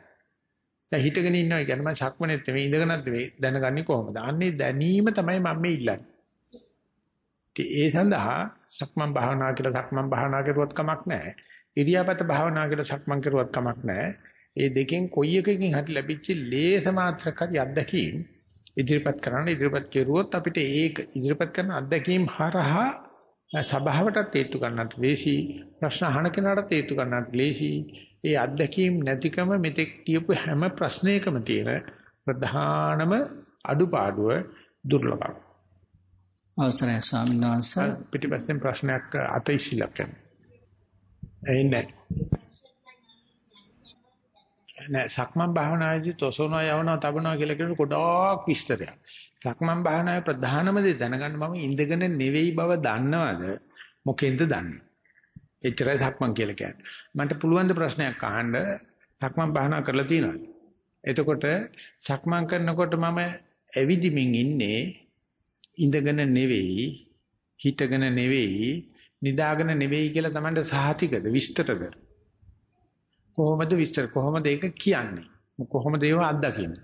දැන් හිටගෙන ඉන්නවා කියන්නේ මම සක්මනේත් නෙවෙයි ඉඳගෙනත් නෙවෙයි. දැනගන්නේ කොහොමද? අන්නේ දැනීම තමයි මම මේ ඉල්ලන්නේ. ඒ සඳහා සක්මන් භාවනා කියලා සක්මන් භාවනා කරුවත් කමක් නැහැ. ඉරියාපත භාවනා කියලා සක්මන් කරුවත් කමක් නැහැ. ඒ දෙකෙන් කොයි එකකින් හරි ලැබිච්ච ලේස මාත්‍රක හරි අත්දැකීම් ඉදිරිපත් කරන්න ඉදිරිපත් කෙරුවොත් අපිට ඒක ඉදිරිපත් කරන අත්දැකීම් හරහා සභාවටත් හේතු ගන්නට ලේසි ප්‍රශ්න අහන කෙනාටත් හේතු ගන්නට ලේසි ඒ අත්දැකීම් නැතිකම මෙතෙක් කියපු හැම ප්‍රශ්නයකම තියෙන ප්‍රධානම අඩුපාඩුව දුර්ලභම අවසරයි ස්වාමීන් වහන්සේ පිටිපස්සෙන් ප්‍රශ්නයක් අතීශිලක් එන්නේ නෑ සක්මන් භාවනාවේදී තොසනවා යවනවා තබනවා කියලා කියන ගොඩාක් විස්තරයක්. සක්මන් භාවනාවේ ප්‍රධානම දේ දැනගන්න මම ඉඳගෙන නෙවෙයි බව දන්නවද මොකෙන්ද දන්නේ? එච්චරයි සක්මන් කියලා කියන්නේ. මන්ට පුළුවන් ද ප්‍රශ්නයක් අහන්න සක්මන් භාවනා කරලා තියෙනවද? එතකොට සක්මන් කරනකොට මම ඇවිදිමින් ඉන්නේ ඉඳගෙන නෙවෙයි හිටගෙන නෙවෙයි නිදාගෙන නෙවෙයි කියලා Tamanට සහතිකද විස්තරද? කොහොමද විස්තර කොහොමද ඒක කියන්නේ? කොහොමද ඒව අත්දකින්නේ?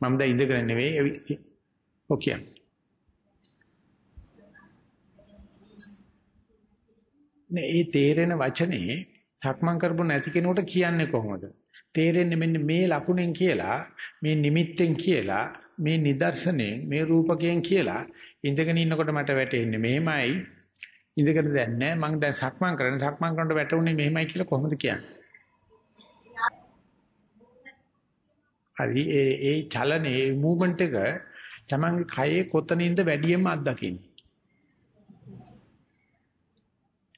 මම දැන් ඉඳගෙන නෙවෙයි ඔකිය නේ ඒ තේරෙන වචනේ සක්මන් කරපො නැති කෙනෙකුට කියන්නේ කොහොමද? තේරෙන්නේ මෙන්න මේ ලකුණෙන් කියලා මේ නිමිත්තෙන් කියලා මේ නිදර්ශනයෙන් මේ රූපකයෙන් කියලා ඉඳගෙන ඉන්නකොට මට වැටෙන්නේ මෙහෙමයි ඉඳගෙන දැන් නෑ මම දැන් සක්මන් කරන සක්මන් කරනකොට වැටුනේ මෙහෙමයි කියලා කොහොමද කියන්නේ? හරි ඒ ඒ චලනේ ඒ මූවමන්ට් එක තමන්ගේ කයේ කොතනින්ද වැඩියෙන්ම අත්දකින්නේ?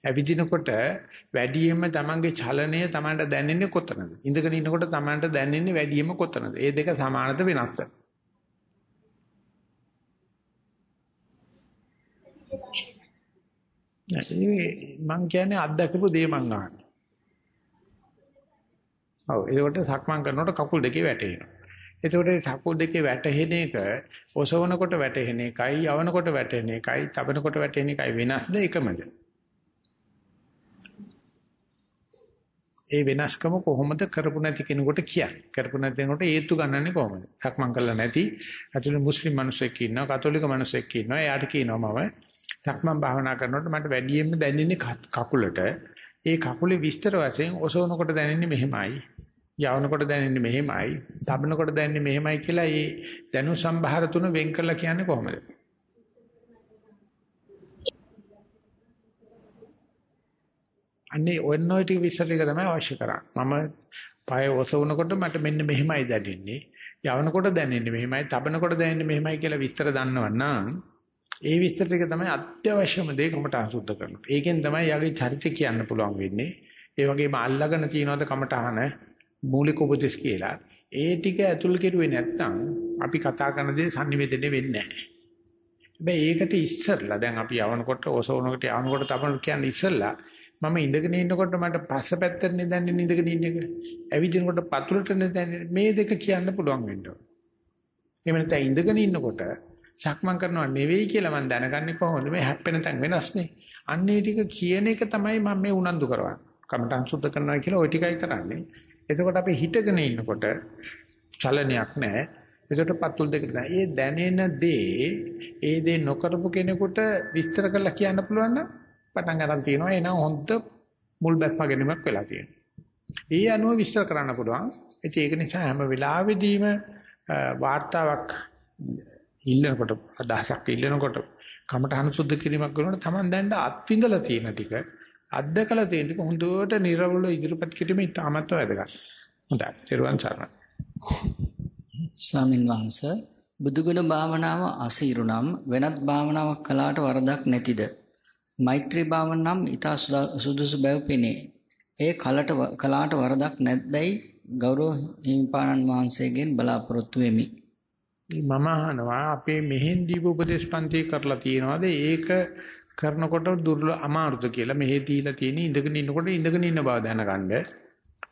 ඇවිදිනකොට වැඩියෙන්ම තමන්ගේ චලනය තමන්ට දැනෙන්නේ කොතනද? ඉඳගෙන ඉන්නකොට තමන්ට දැනෙන්නේ වැඩියෙන්ම කොතනද? ඒ දෙක සමානද වෙනස්ද? මං කියන්නේ අත්දකපු දේ මං අහන්නේ. ඔව් ඒකට සක්මන් කරනකොට කකුල් දෙකේ වැටෙනවා. එතකොට කකුල් දෙකේ වැටෙන එක ඔසවනකොට වැටෙන එකයි යවනකොට වැටෙන එකයි තබනකොට වැටෙන එකයි වෙනස්ද එකමද? ඒ වෙනස්කම කොහොමද කරපු නැති කෙනෙකුට කියන්නේ? කරපු නැති කෙනෙකුට හේතු ගන්නන්නේ කොහොමද? සක්මන් කරලා නැති අතුළු මුස්ලිම් මිනිස්සෙක් ඉන්නවා, කතෝලික මිනිස්සෙක් ඉන්නවා. එයාට කියනවා මම සක්මන් භාවනා කරනකොට මට වැඩියෙන්ම දැනෙන්නේ කකුලට. ඒ කකුලේ විස්තර වශයෙන් ඔසවනකොට දැනෙන්නේ මෙහෙමයි. යවනකොට දැනෙන්නේ මෙහෙමයි. තබනකොට දැනෙන්නේ මෙහෙමයි කියලා ඒ දැනු සම්භාර තුන වෙන් කරලා කියන්නේ කොහොමද? අන්නේ ඔන්න ඔය ටික විස්තර ටික තමයි අවශ්‍ය කරන්නේ. මම පය ඔසවනකොට මට මෙන්න මෙහෙමයි දැනෙන්නේ. යවනකොට දැනෙන්නේ මෙහෙමයි, තබනකොට දැනෙන්නේ මෙහෙමයි කියලා විස්තර දන්නවනම් ඒ විස්තර ටික තමයි අත්‍යවශ්‍යම දේ කමටහන් සුද්ධ කරනවා. ඒකෙන් තමයි යාගේ චරිතය කියන්න පුළුවන් වෙන්නේ. ඒ වගේම අල්ලගෙන තියනවාද කමටහන මූලික උපදෙස් කියලා. ඒ ටික ඇතුල් කෙරුවේ නැත්නම් අපි කතා කරන දේ sannivedana වෙන්නේ නැහැ. හැබැයි ඒකට ඉස්සරලා දැන් අපි යවනකොට ඔසවනකොට යවනකොට තපන කියන්නේ ඉස්සරලා මම ඉඳගෙන ඉන්නකොට මට පස්ස පැත්තට දැනෙන්නේ ඉඳගෙන ඉන්න එක. ඇවිදිනකොට පතුලට දැනෙන්නේ මේ දෙක කියන්න පුළුවන් වෙන්න ඕන. එහෙම නැත්නම් ඉඳගෙන ඉන්නකොට සක්මන් කරනවා නෙවෙයි කියලා මම දැනගන්නේ කොහොමද මේ හැප්පෙන තැන් වෙනස්නේ. අන්නේ ටික කියන එක තමයි මම මේ උනන්දු කරවන්නේ. කමටහන් සුද්ධ කරනවා කියලා ওই ටිකයි කරන්නේ. එතකොට අපි හිටගෙන ඉන්නකොට චලනයක් නැහැ. ඒකට පතුල් දෙකට දැන් ඒ දැනෙන දේ ඒ දේ නොකරපු කෙනෙකුට විස්තර කරලා කියන්න පුළුවන් නම් පටන් ගන්න තියෙනවා එනවා හොඳ මුල් බැස් පගෙනීමක් වෙලා තියෙනවා. ඒ අනුව විස්තර කරන්න පුළුවන්. ඒක නිසා හැම වෙලාවෙදීම වාර්තාවක් ඉල්ලනකොට අදහසක් ඉල්ලනකොට කමටහන සුද්ධ කිරීමක් කරනකොට Taman දැන් අත්විඳලා තියෙන ටික අත්දකලා තියෙන ටික හොඳට නිර්වල ඉදිරිපත් කිරීම ඉතාමත් වැදගත්. හොඳයි. ත්‍රිවන් සරණයි. ස්වාමින් වහන්සේ බුදුගුණ භාවනාව අසීරු නම් වෙනත් භාවනාවක් කළාට වරදක් නැතිද? මෛත්‍රී භාවනාව නම් ඊට සුදුසු බව පෙනේ. ඒ කලට කලාට වරදක් නැද්දයි ගෞරව හිමිපාණන් වහන්සේගෙන් බලාපොරොත්තු වෙමි. මම අහනවා අපේ මෙහෙන් දීප උපදේශ පන්ති කරලා තියෙනවාද ඒක කරනකොට දුර්ල අමාරුද කියලා මෙහෙ දීලා තියෙන ඉඳගෙන ඉන්නකොට ඉඳගෙන ඉන්න බව දැනගන්න.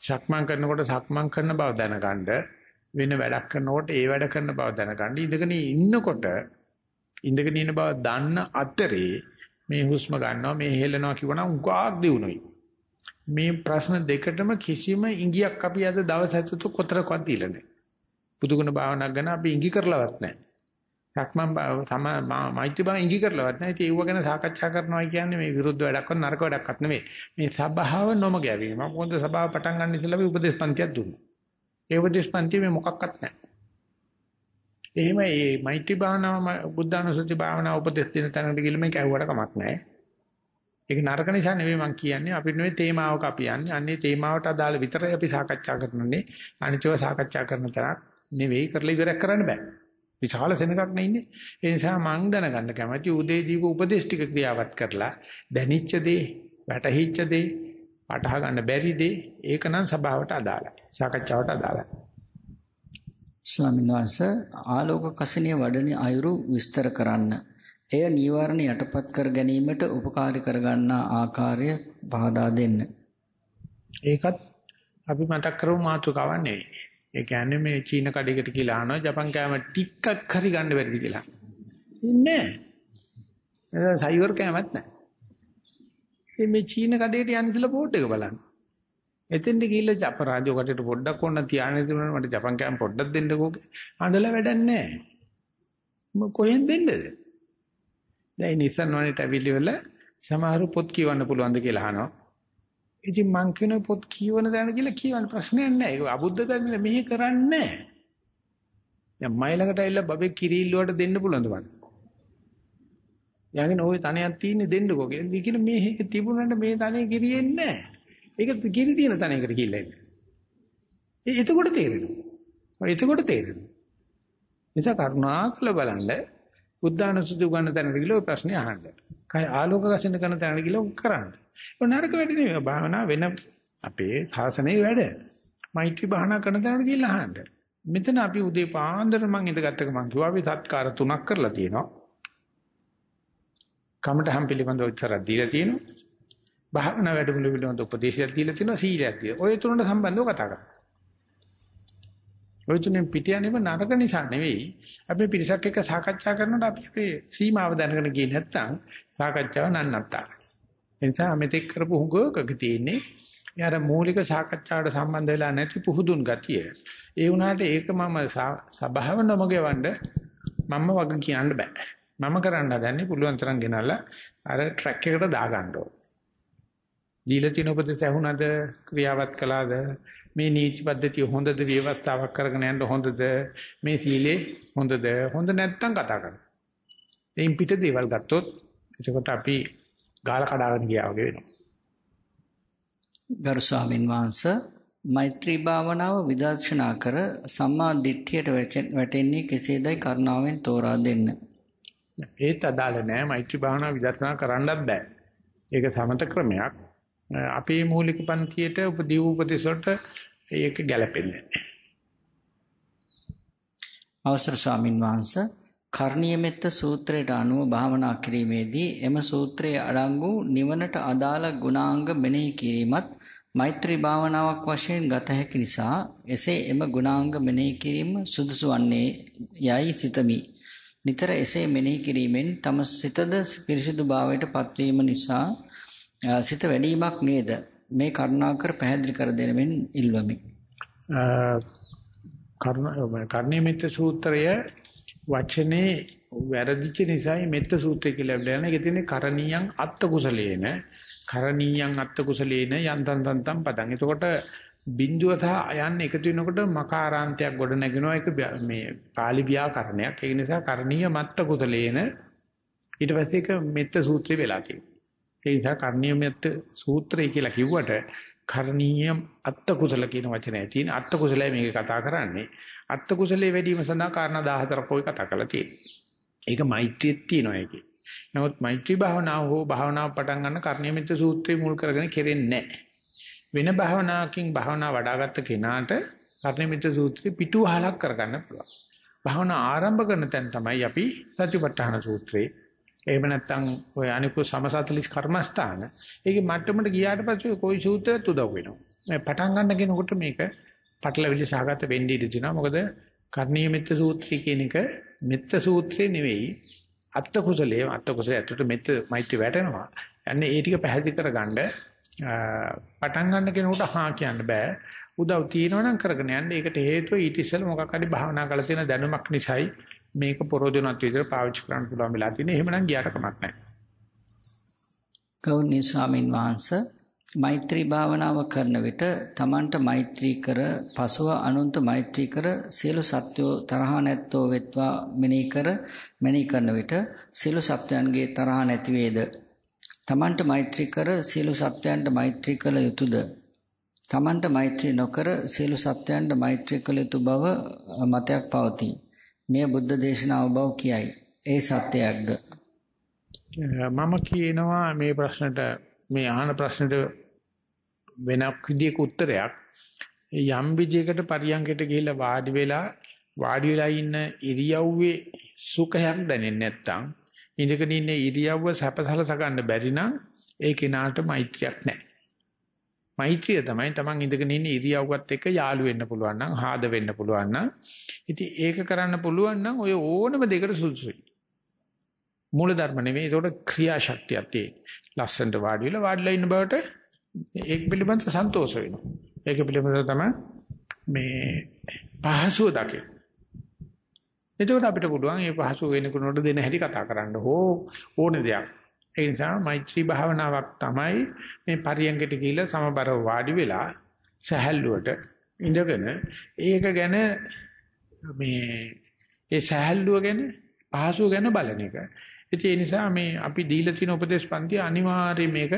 සක්මන් කරනකොට සක්මන් කරන බව දැනගන්න. වෙන වැඩක් කරනකොට ඒ වැඩ කරන බව දැනගන්න. ඉඳගෙන ඉන්නකොට ඉඳගෙන ඉන්න බව දන්න අතරේ මේ හුස්ම ගන්නවා මේ හෙලනවා කියවනම් උගාක් දිනුනොයි. මේ ප්‍රශ්න දෙකටම කිසිම ඉඟියක් අපි අද දවස් ඇතුළත කොතරක්වත් දීලා නැහැ. බුදුගුණ භාවනාවක් ගැන අපි ඉඟි කරලවත් නැහැ. සක්මන් තම මෛත්‍රී බණ ඉඟි කරලවත් නැහැ. ඉතින් ඒව ගැන සාකච්ඡා කරනවා කියන්නේ මේ විරුද්ධ වැඩක්වත් නරක වැඩක්වත් නෙමෙයි. මේ සබාව නොම ගැවීම. මොකද සබාව පටන් ගන්න ඉස්සෙල්ලා අපි උපදේශ පන්තියක් දුන්නා. ඒ උපදේශ පන්තිය මේ මොකක්වත් නැහැ. එහෙම මේ මෛත්‍රී භාවනාව බුද්ධානුස්සති භාවනාව උපදෙස් දෙන තැනකට ගිහලා මේ කැවුවට කමක් නැහැ. ඒක නරක නිසා නෙවෙයි මම කියන්නේ අපි නෙවෙයි තේමාවක අපි යන්නේ. අන්නේ තේමාවට අදාළ විතරයි අපි සාකච්ඡා කරන්නේ. අනිත්‍යව සාකච්ඡා කරන තරක් නෙවෙයි කරලා ඉවරයක් කරන්න බෑ. විශාල සෙනඟක් නේ ඉන්නේ. ඒ නිසා මම දැනගන්න කැමති උදේ දීප උපදේශ ටික ක්‍රියාවත් කරලා දැනිච්ච දේ, වැටහිච්ච දේ, පටහ ගන්න බැරි දේ ඒක නම් සභාවට අදාළයි. සාකච්ඡාවට අදාළයි. ස්වාමීන් වහන්සේ ආලෝක කසිනිය වඩන අයුරු විස්තර කරන්න. එය නීවරණ යටපත් කර ගැනීමට උපකාරී කරගන්නා ආකාරය පහදා දෙන්න. ඒකත් අපි මතක් කරමු මාතෘකාවක් නෙවෙයි. ඒ කියන්නේ මේ චීන කඩේකට කියලා අහනවා ජපන් කෑම ටිකක් හරි ගන්න බැරිද කියලා. ඉන්නේ නැහැ. සයිවර් කෑමක් නැහැ. මේ චීන කඩේට යන්න ඉස්සලා බෝඩ් එක බලන්න. එතෙන්ට ගිහිල්ලා ජප රාජ්‍ය කටට පොඩ්ඩක් ඕන තියාගෙන තිබුණා මට ජපන් කෑම පොඩ්ඩක් දෙන්නකෝ. අඬලා වැඩක් නැහැ. මො කොහෙන් දෙන්නද? දැන් නිසන් වනේට අවිලිවල සමහර පොත් කියවන්න පුළුවන්ද කියලා අහනවා. ඉතින් මං කියන පොත් කියවන දැන කියලා කියවන්න ප්‍රශ්නයක් නැහැ. ඒක අබුද්ධ ධර්මල මෙහෙ කරන්නේ නැහැ. දැන් මයි ළඟට ඇවිල්ලා බබේ කිරිල්ල වලට දෙන්න පුළුවන්ද මං? යාගෙන ওই තනයක් තියෙන්නේ දෙන්නකෝ කියලා. ඉතින් මේ තිබුණාට මේ තනේ කිරියෙන්නේ නැහැ. ඒක කිරි තියෙන තනයකට කියලා ඉන්න. ඒ එතකොට තේරෙනවා. එතකොට තේරෙනවා. නිසා කරුණාකර බලන්න බුද්ධානුස්සති උගන්න තැනට ගිහලා ඔය ප්‍රශ්නේ අහන්න. කයි ආලෝක ගසින්න කරන තැනට ගිහලා උක් කරන්න. ඔය නරක වැඩ නෙවෙයි. භාවනා වෙන අපේ සාසනයේ වැඩ. මෛත්‍රී භාවනා කරන තැනට ගිහලා අහන්න. මෙතන අපි උදේ පාන්දර මං ඉඳගත්තක මං කිව්වා අපි සත්කාර තුනක් කරලා තියෙනවා. කමටහම් පිළිබඳව උත්තර දීලා තියෙනවා. භාවනා වැඩමුළු පිළිබඳ උපදේශයක් දීලා තියෙනවා සීලයක් දීලා. ඔය තුනට සම්බන්ධව කතා කරා. ඔය තුනෙන් පිට යන්නේම නරක නිසා නෙවෙයි. අපි පිරිසක් එක්ක සාකච්ඡා කරනකොට අපි අපේ සීමාව දැනගෙන ගියේ නැත්නම් සාකච්ඡාව නන්නත්තාරයි. ඒ නිසා මෙතෙක් කරපු හුඟකක තියෙන්නේ යාර මූලික සාකච්ඡාවට සම්බන්ධ වෙලා නැති පුහුදුන් ගතිය. ඒ වුණාට ඒක මම සබාව නොමගෙවන්න මම වග කියන්න බෑ. මම කරන්න හදන්නේ පුළුවන් තරම් ගෙනල්ලා අර ට්‍රැක් එකට දාගන්න ඕනේ. දීලා තියෙන උපදෙස් ඇහුණද ක්‍රියාවත් කළාද මේ නීති පද්ධතිය හොඳද ව්‍යවස්ථාවක් කරගෙන යන්න හොඳද මේ සීලේ හොඳද හොඳ නැත්තම් කතා කරන්න. එයින් පිට දේවල් ගත්තොත් එතකොට අපි ගාල කඩාගෙන ගියා වගේ වෙනවා. ගරු ස්වාමින් වහන්සේ මෛත්‍රී භාවනාව විදර්ශනා කර සම්මා දිට්ඨියට වැටෙන්නේ කෙසේදයි කරුණාවෙන් තෝරා දෙන්න. ඒත් අදාළ නෑ මෛත්‍රී භාවනාව විදර්ශනා කරන්නත් බෑ. ඒක සමත ක්‍රමයක්. අපේ මූලික පන්තියට උපදී උපදේශ වලට ඒක ගැලපෙන්නේ නැහැ. අවසර ස්වාමින් වහන්සේ කර්ණීය මෙත්ත සූත්‍රයට අනුව භාවනා කිරීමේදී එම සූත්‍රයේ අඩංගු නිවනට අදාළ ගුණාංග මෙනෙහි කිරීමත් මෛත්‍රී භාවනාවක් වශයෙන් ගත හැකි නිසා එසේ එම ගුණාංග මෙනෙහි කිරීම සුදුසු වන්නේ යයි සිතමි. නිතර එසේ මෙනෙහි කිරීමෙන් තම සිතද පිරිසිදු භාවයට පත්වීම නිසා සිත වැඩිවීමක් නේද? මේ කරුණාකර පැහැදිලි කර දෙනෙමින් ඉල්වමි. කර්ණීය මෙත්ත සූත්‍රය වචනේ වැරදිච්ච නිසායි මෙත්ත සූත්‍රය කියලා බලන එක තියෙන්නේ කරණීයන් අත්ත කුසලේන කරණීයන් අත්ත කුසලේන යන්තන් තන්තම් පදං. එතකොට බිඳුව සහ යන්න එකතු වෙනකොට මකාරාන්තයක් ගොඩ නැගෙනවා ඒක මේ pāli ව්‍යාකරණයක්. ඒ නිසා කරණීය මත්ත කුසලේන ඊට පස්සේ ඒක මෙත්ත සූත්‍රය වෙලා තියෙනවා. ඒ නිසා කරණීය මෙත්ත සූත්‍රය කියලා කිව්වට කරණීය අත්ත කුසල කියන වචනේ තියෙන අත්ත කුසලයි මේක කතා කරන්නේ. අත්ත කුසලයේ වැඩිම සඳහා කාරණා 14ක් ඔය කතා කරලා තියෙනවා. ඒක මෛත්‍රියෙත් තියෙනවා ඒකේ. නමුත් මෛත්‍රී භාවනාව හෝ භාවනාව පටන් ගන්න කර්ණීය මෙත්ත සූත්‍රය මුල් කරගෙන කෙරෙන්නේ නැහැ. වෙන භාවනාවකින් භාවනාව වඩාගත්ත කෙනාට කර්ණීය මෙත්ත සූත්‍රය පිටුවහලක් කරගන්න පුළුවන්. භාවනා ආරම්භ කරන තැන තමයි අපි සතිපට්ඨාන සූත්‍රේ එහෙම නැත්නම් ඔය අනිකුත් සමසතලිස් කර්මස්ථාන ඒකේ මට්ටමට ගියාට පස්සේ કોઈ සූත්‍රයක් උදව් වෙනවා. මේ පටන් ගන්න කෙනෙකුට මේක පටලවිලි සහගත වෙන්න ඉඩ තියෙනවා. මොකද කර්ණීය මෙත්ත සූත්‍රය කියන එක මෙත්ත සූත්‍රේ නෙවෙයි අත්ත කුසලයේ අත්ත කුසලයේ ඇතුළට මෙත්ත මෛත්‍රී වැටෙනවා. යන්නේ ඒ ටික පැහැදිලි කරගන්න පටන් ගන්න කෙනෙකුට හා කියන්න බෑ. උදව් තියෙනවා නම් කරගෙන යන්න. ඒකට හේතුව ඊට ඉස්සෙල්ලා මොකක් හරි භාවනා කරලා තියෙන දැනුමක් නිසායි මේක ප්‍රෝජනවත් විදිහට පාවිච්චි කරන්න පුළුවන් වෙලා තියෙන්නේ. එහෙමනම් ගියාට කමක් නැහැ. ගෞණීය ස්වාමින් වහන්සේ මෛත්‍රී භාවනාව කරන විට තමන්ට මෛත්‍රී කර පසුව අනුන්ට මෛත්‍රී කර සියලු සත්වෝ තරහ නැත්තෝ වෙත්වා මෙනෙහි කර මෙනෙහි කරන විට සියලු සත්වයන්ගේ තරහ නැති වේද? තමන්ට මෛත්‍රී කර සියලු සත්වයන්ට මෛත්‍රී කළ යුතුයද තමන්ට මෛත්‍රී නොකර සියලු සත්වයන්ට මෛත්‍රී කළ යුතු බව මතයක් පවතී. මෙය බුද්ධ දේශනාව බව කියයි. ඒ සත්‍යයක්ද? මම කියනවා මේ ප්‍රශ්නට මේ අහන ප්‍රශ්නෙට වෙනක් විදියක උත්තරයක් යම් විදියකට පරියංගයට ගිහිල්ලා වාඩි වෙලා වාඩි වෙලා ඉන්න ඉරියව්වේ සුඛයක් දැනෙන්නේ නැත්නම් ඉඳගෙන ඉන්න ඉරියව්ව සැපසලස ගන්න බැරි නම් ඒ කෙනාට මෛත්‍රියක් නැහැ. මෛත්‍රිය තමයි Taman ඉඳගෙන ඉන්න ඉරියව්වත් එක්ක යාළු වෙන්න පුළුවන් නම් ආද වෙන්න පුළුවන් නම් ඉතින් ඒක කරන්න පුළුවන් නම් ඔය ඕනම දෙයකට සුදුසුයි. මූල ධර්ම නෙවෙයි ඒකට ක්‍රියාශක්තියක් තියෙන. ලස්සනට වාඩි වෙලා වාඩිලා ඉන්න බවට ඒක පිළිබඳ සන්තෝෂ වෙනවා. ඒක පිළිබඳව තමයි මේ පහසුව දකින්න. එතකොට අපිට පුළුවන් මේ පහසුව වෙනකොට දෙන හැටි කතා කරන්න හෝ ඕන දෙයක්. ඒ නිසා මෛත්‍රී භාවනාවක් තමයි මේ පරියංගයට ගිහිල්ලා සමබරව වාඩි වෙලා සහැල්ලුවට ඉඳගෙන ඒක ගැන මේ ඒ සහැල්ලුව ගැන පහසුව ගැන බලන එක. ඒ නිසා මේ අපි දීලා තියෙන උපදේශ පන්ති අනිවාර්යයෙන් මේක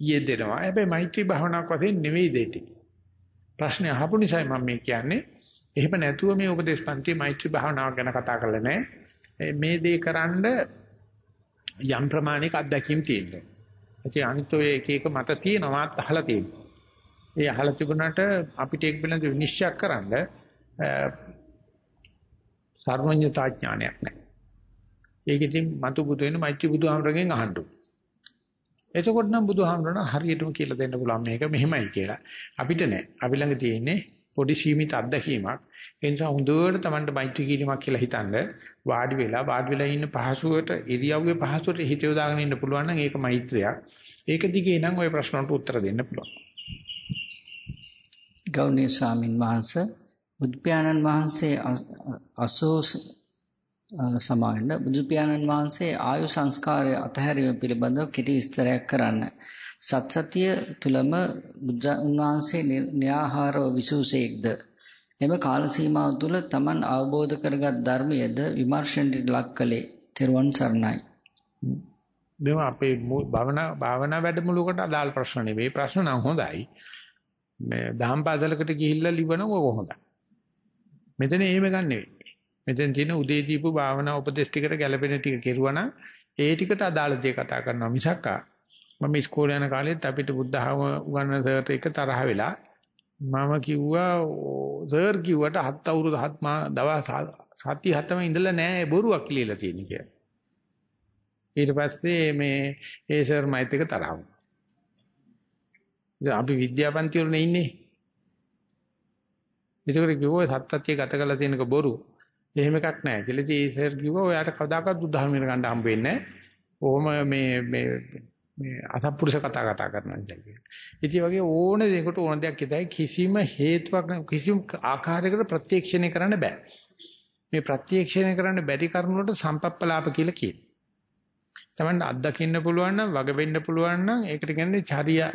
යෙදෙනවා. හැබැයි මෛත්‍රී භාවනාවක් වශයෙන් නෙවෙයි දෙන්නේ. ප්‍රශ්නේ අහපු නිසා මම මේ කියන්නේ. එහෙම නැතුව මේ උපදේශ පන්ති මෛත්‍රී භාවනාව ගැන කතා කරලා නැහැ. මේ දේ කරන්ඩ යම් ප්‍රමාණයක අත්දැකීම් තියෙනවා. ඒ අනිත් ඔය එක එක මත තියෙනවාත් අහලා තියෙනවා. ඒ අහලා තිබුණාට අපිට ඒක පිළිබඳ විනිශ්චය කරන්න සර්වඥතා ඥානයක් නැහැ. ඒක ඉතින් මතු බුදු වෙන මෛත්‍රී බුදුහාමරගෙන් අහන්න එතකොට නම් බුදුහාමරණ හරියටම කියලා දෙන්න පුළුවන් මේක මෙහෙමයි කියලා. අපිට නෑ. අපි ළඟ තියෙන්නේ පොඩි සීමිත අත්දැකීමක්. ඒ නිසා හොඳට Tamanට මෛත්‍රී කිරීමක් කියලා හිතනද වාඩි වෙලා වාඩි වෙලා ඉන්න පහසුවට ඉරියව්වේ පහසුවට හිත යොදාගෙන ඉන්න පුළුවන් නම් ඒක මෛත්‍රියක්. ඒක දිගේ නම් ওই ප්‍රශ්නවලට උත්තර දෙන්න පුළුවන්. ගෞණීය ස්වාමින් වහන්සේ බුදු පියාණන් වහන්සේ අසෝ සමාවෙන්න බුදු පියාණන් වහන්සේ ආයු සංස්කාරය අතහැරීම පිළිබඳව කෙටි විස්තරයක් කරන්න. සත්සතිය තුලම බුදුන් වහන්සේ න්‍යාහාරව විසූසෙක්ද එම කාල සීමාව තුළ Taman අවබෝධ කරගත් ධර්මයේද විමර්ශනයට ලක් කළේ තෙරුවන් සරණයි. මේවා අපේ භවනා භාවනා වැඩමුළුවකට අදාළ ප්‍රශ්න නෙවෙයි ප්‍රශ්න නම් හොඳයි. මේ දහම් පාදලකට ගිහිල්ලා ලිවන කොහොමද? මෙතන එහෙම ගන්න නෙවෙයි. මෙතෙන් තියෙන උදේ දීපු භාවනා උපදේශ ටිකට ගැළපෙන ටික කෙරුවා නම් ඒ ටිකට අදාළ දේ කතා කරනවා මිසක් මම ඉස්කෝලේ යන කාලෙත් අපිට බුද්ධහම උගන්වන සර්ට එක තරහ වෙලා මම කිව්වා සර් කිව්වට හත් අවුරුදු හත් මා දවස් සති හතම ඉඳලා නෑ බොරුවක් කියලා තියෙන කියලා. ඊට පස්සේ මේ ඒ සර් මයිත් එක තරහ වුණා. අපි විද්‍යාපන්ති වලනේ ඉන්නේ. ඒකට කිව්වා සත්‍යත්‍ය ගත කරලා තියෙනක බොරු. එහෙම එකක් නැහැ කියලා. ඉතින් ඒ සර් කිව්වා ඔයාට කවදාකවත් බුද්ධ ධර්මයට ගන්න හම්බ වෙන්නේ නැහැ. ඔහොම මේ මේ මේ අසත්පුරුෂ කතා කතා කරනවා කියලා. ඉතින් වගේ ඕන දෙයකට ඕන දෙයක් හිතයි කිසිම හේතුවක් කිසිම ආකාරයකට ප්‍රත්‍යක්ෂණය කරන්න බෑ. මේ ප්‍රත්‍යක්ෂණය කරන්න බැරි කරුණ වලට සම්පප්පලාප කියලා කියනවා. තමන්න අත්දකින්න පුළුවන් නම් වග වෙන්න පුළුවන් නම් ඒකට කියන්නේ චර්යා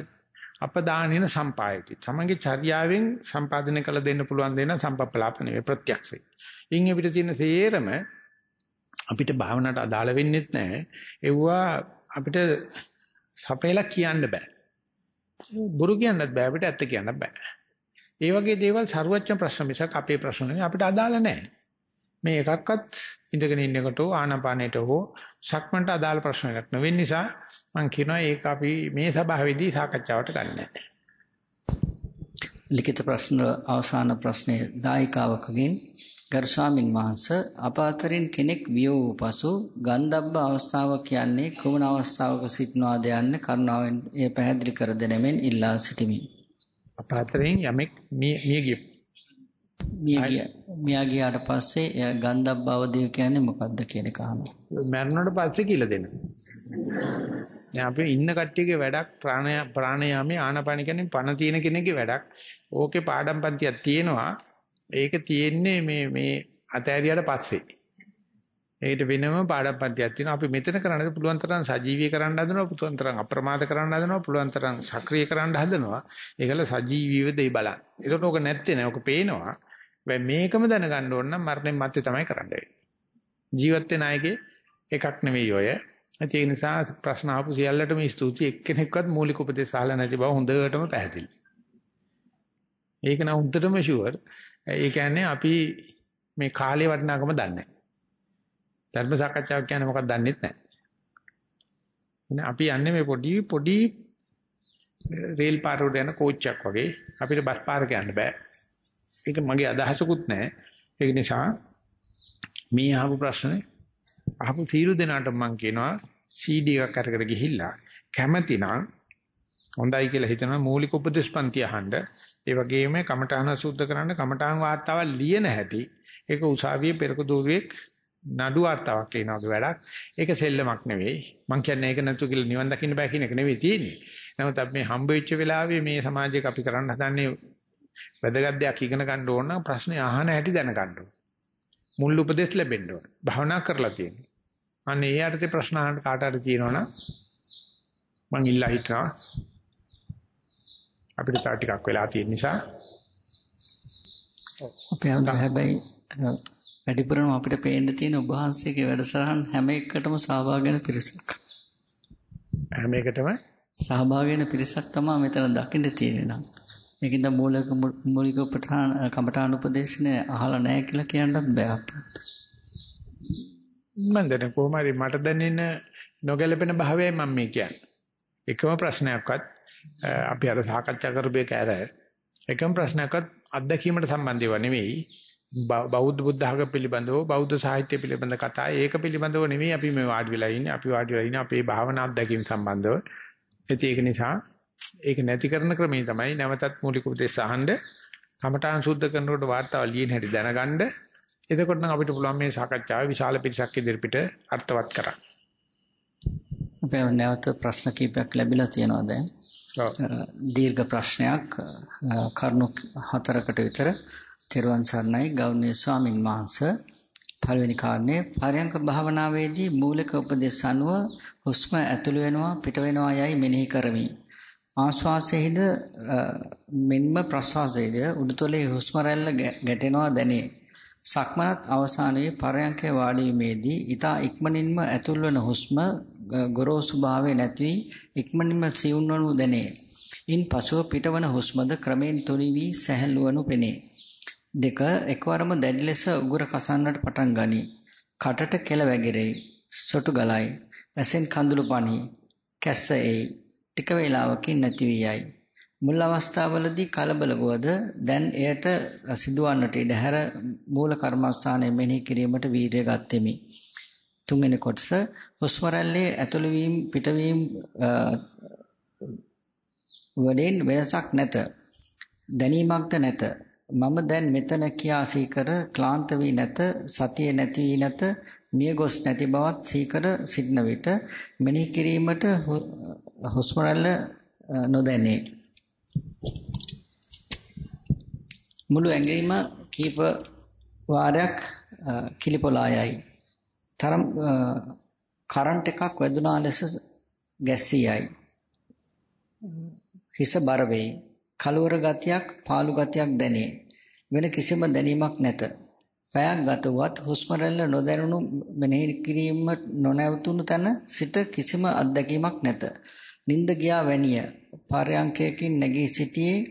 අපදානින සම්පායති. තමන්ගේ චර්යාවෙන් සම්පාදනය කළ දෙන්න පුළුවන් දෙන සම්පප්පලාප නෙවෙයි ප්‍රත්‍යක්ෂයි. ඉන් අපිට තියෙන සේරම අපිට භාවනාවට අදාළ වෙන්නේත් නැහැ. ඒවා අපිට සපේලා කියන්න බෑ. බොරු කියන්නත් බෑ අපිට ඇත්ත කියන්න බෑ. ඒ වගේ දේවල් ਸਰුවච්ච ප්‍රශ්න මිසක් අපේ ප්‍රශ්න නෙවෙයි අපිට අදාළ නැහැ. මේ එකක්වත් ඉඳගෙන ඉන්නකොට ආනාපානයට හෝ සක්මන්ට අදාළ ප්‍රශ්නයක් නෙවෙයි නිසා මම කියනවා ඒක අපි මේ සභාවේදී සාකච්ඡාවට ගන්නෑ. ලිඛිත ප්‍රශ්න අවසාන ප්‍රශ්නයේ දායකාවකගෙන් ගරු ස්වාමින් වහන්සේ අප අතරින් කෙනෙක් විය වූ පසු ගන්ධබ්බ අවස්ථාව කියන්නේ කුමන අවස්ථාවක සිටනවාද යන්නේ කරුණාවෙන් එය පැහැදිලි කර දෙනෙමින් ඉල්ලා සිටිමි. අප අතරින් යමෙක් මිය ගිය මිය ගිය මියා ගියාට පස්සේ එයා ගන්ධබ්බ අවදිය කියන්නේ මොකද්ද කියන එක අහනවා. මරණයට පස්සේ කියලා දෙන්න. දැන් අපි ඉන්න කට්ටියගේ වැඩක් ප්‍රාණය ප්‍රාණයාමේ ආනපාන කියන්නේ පණ තියෙන කෙනෙක්ගේ වැඩක්. ඕකේ පාඩම් පන්තියක් තියෙනවා. ඒක තියෙන්නේ මේ මේ අතෑරියට පස්සේ. ඒකට වෙනම පාඩම් පන්තියක් තියෙනවා. අපි මෙතන කරන්නේ පුළුවන් තරම් සජීවී කරන්න හදනවා, පුළුවන් තරම් අප්‍රමාද කරන්න හදනවා, පුළුවන් තරම් සක්‍රිය කරන්න හදනවා. ඒකල සජීවීව දෙයි බලන්න. ඒකට ඕක නැත්තේ නෑ. ඕක පේනවා. හැබැයි මේකම දැනගන්න ඕන නම් මරණයන් මැත්තේ තමයි කරන්න වෙන්නේ. ජීවත් වෙන අයගේ එකක් නෙවෙයි ඔය. ඒ නිසා ප්‍රශ්න ආපු සියල්ලටම ස්තුතියි එක්කෙනෙක්වත් මූලික උපදේශ අහලා නැති බව හොඳටම පැහැදිලි. ඒක නම් හොඳටම ෂුවර්. ඒ කියන්නේ අපි මේ කාලේ වටිනාකම දන්නේ නැහැ. ධර්ම සාකච්ඡාවක් කියන්නේ මොකක්ද දන්නෙත් නැහැ. ඉතින් අපි යන්නේ මේ පොඩි පොඩි රේල් පාර උඩ යන කෝච්චියක් වගේ අපිට බස් පාරක යන්න බෑ. ඒක මගේ අදහසකුත් නැහැ. ඒක නිසා මේ අහපු ප්‍රශ්නේ අහපු සීළු දෙනාට මම කියනවා CD එකක් අරගෙන ගිහිල්ලා කැමැතිනම් හොඳයි කියලා හිතන මූලික උපදේශපන්ති අහන්න ඒ වගේම කමඨාන සුද්ධ කරන්න කමඨාන් වාර්තාවල් ලියන හැටි ඒක උසාවියේ පෙරක දෝරුවෙක් නඩු වාර්තාවක් ලියනවාගේ වැඩක් ඒක සෙල්ලමක් නෙවෙයි මම කියන්නේ ඒක නැතු කියලා නිවන් දකින්න බෑ කියන එක නෙවෙයි තියෙන්නේ නමුත් අපි මේ හම්බ වෙච්ච වෙලාවේ මේ සමාජයක අපි කරන්න හදන්නේ වැදගත් දෙයක් ඉගෙන ගන්න ඕන නම් ප්‍රශ්නේ අහන හැටි දැනගන්න ඕන. මුල් උපදෙස් ලැබෙන්න ඕන. භවනා කරලා තියෙනවා. අන්න ඒ අර්ථේ ප්‍රශ්න අහන්න කාට හරි තියෙනවනම් මං ඉල්ලා හිටනවා. අපිට තා ටිකක් වෙලා තියෙන නිසා අපේ අන්ත හැබැයි වැඩිපුරම අපිට පේන්න තියෙන ඔබ වහන්සේගේ වැඩසටහන් හැම එකටම සහභාගී වෙන පිරිසක්. හැම එකටම සහභාගී වෙන පිරිසක් තමයි මෙතන දකින්න තියෙන්නේ නම්. ඒකින්ද මූලික මූලික උපඨාන කමඨාන උපදේශනේ අහලා නැහැ කියලා කියන්නත් බෑ අපිට. මම දැන් කොහොම හරි මට දැනෙන නොගැලපෙන භාවයයි මම මේ කියන්නේ. එකම ප්‍රශ්නයක්වත් අපි අර සාකච්ඡා කරපු එක ඇර එකම ප්‍රශ්නයක්වත් අත්දැකීමට සම්බන්ධව නෙවෙයි බෞද්ධ බුද්ධ ධර්ම පිළිබඳව බෞද්ධ සාහිත්‍ය පිළිබඳ කතා ඒක පිළිබඳව නෙවෙයි අපි මේ වාඩි වෙලා ඉන්නේ අපි වාඩි වෙලා ඉන්නේ අපේ භාවනා අත්දැකීම් සම්බන්ධව. ඒක නිසා ඒක නැති කරන ක්‍රමේ තමයි නැවතත් මූලික උපදේශ අහන්න කමඨාන් සුද්ධ කරනකොට වාර්තාව ලියන හැටි දැනගන්න. එතකොට නම් අපිට පුළුවන් මේ සාකච්ඡාව විශාල පිරිසක් ඉදිරිපිට අර්ථවත් කරන්න. අපේ නැවත ප්‍රශ්න කිහිපයක් ලැබිලා තියෙනවා දැන්. දීර්ඝ ප්‍රශ්නයක් කරුණු හතරකට විතර තෙරුවන් සරණයි ගෞරවනීය ස්වාමින් වහන්සේ පළවෙනි කාරණේ පරයන්ක භාවනාවේදී මූලික උපදේශ අනුව හුස්ම ඇතුළු වෙනවා පිට වෙනවා යයි මෙනෙහි කරමි. ආශ්වාසයේද මෙන්ම ප්‍රශ්වාසයේද උඩුතොලේ හුස්ම රැල්ල ගැටෙනවා දැනේ. සක්මනත් අවසානයේ පරයන්කේ වාඩි වීමේදී ඊතා ඉක්මනින්ම ඇතුල් වන හුස්ම ගොරෝසු භාවයේ නැති ඉක්මනින්ම සිවුන් වනු දැනේ. ඉන් පසුව පිටවන හුස්මද ක්‍රමෙන් තුනි වී සැහැල්ලු වනු පෙනේ. දෙක එකවරම දැඩි ලෙස උගුර කසන්නට පටන් ගනී. කටට කෙල වැగిරෙයි. සොටු ගලයි. ඇසෙන් කඳුළු පනී. කැස්ස එයි. ටික වේලාවකින් නැති වී යයි. මුල් අවස්ථාවලදී කලබල වුවද දැන් එයට සිදුවන්නට ඉඩ හැර මූල කර්මස්ථානයේ මෙනෙහි කිරීමට වීර්යය ගත්ෙමි. තුන්වෙනි කොටස හුස්ම රැල්ලේ ඇතුළු වීම පිටවීම වලින් වෙනසක් නැත. දැනීමක්ද නැත. මම දැන් මෙතන කියා සීකර ක්ලාන්ත වී නැත සතිය නැති වී නැත මිය ගොස් නැති බවත් සීකර සිටන විට මෙනෙහි කිරීමට හුස්ම රැල්ල නොදැනේ. මුළු ඇඟීම කීප වාරයක් කිලිපොලා යයි. තරම් කරන්ට් එකක් වැදුනා ලෙස ගැස්සී යයි. හිස බර වෙයි. කලවර ගතියක්, පාළු ගතියක් දැනේ. වෙන කිසිම දැනීමක් නැත. පැයක් ගතවත් හුස්ම රැල්ල නොදැනුණු මෙනෙහි කිරීම නොනැවතුණු තැන සිට කිසිම අත්දැකීමක් නැත. නිින්ද ගියා වැනිය. පරයන්කයකින් නැගී සිටියේ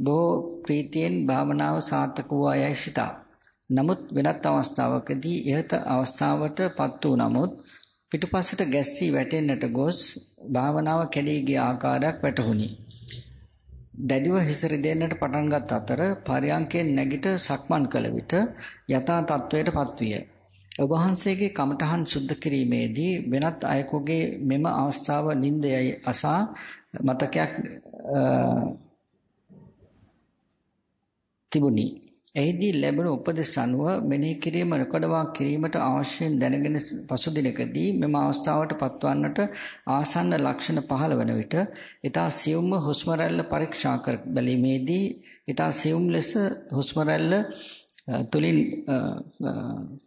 බොහෝ ප්‍රීතියෙන් භාවනාව සාර්ථක වූ අයයි සිතා. නමුත් වෙනත් අවස්ථාවකදී ඉහත අවස්ථාවට පත් වූ නමුත් පිටුපසට ගැස්සී වැටෙන්නට ගොස් භාවනාව කැඩී ගිය ආකාරයක් වැටහුණි. දැඩිව හිසරි දෙන්නට පටන්ගත් අතර පරයන්කෙන් නැගිට සක්මන් කළ විට යථා තත්වයට පත්විය. ඔබ වහන්සේගේ කමඨහන් සුද්ධ කිරීමේදී වෙනත් අයෙකුගේ මෙම අවස්ථාව නින්දයයි අසා මතකයක් තිබුණි. එහිදී ලැබුණු උපදෙස් අනුව මෙනෙහි කිරීම රකඩවා කිරීමට අවශ්‍යයෙන් දැනගෙන පසු දිනකදී මෙම අවස්ථාවට පත්වන්නට ආසන්න ලක්ෂණ පහළ වන විට ඊතා සියුම්ම හුස්ම රැල්ල පරීක්ෂා කර බැලීමේදී ඊතා සියුම් ලෙස හුස්ම රැල්ල තුලින්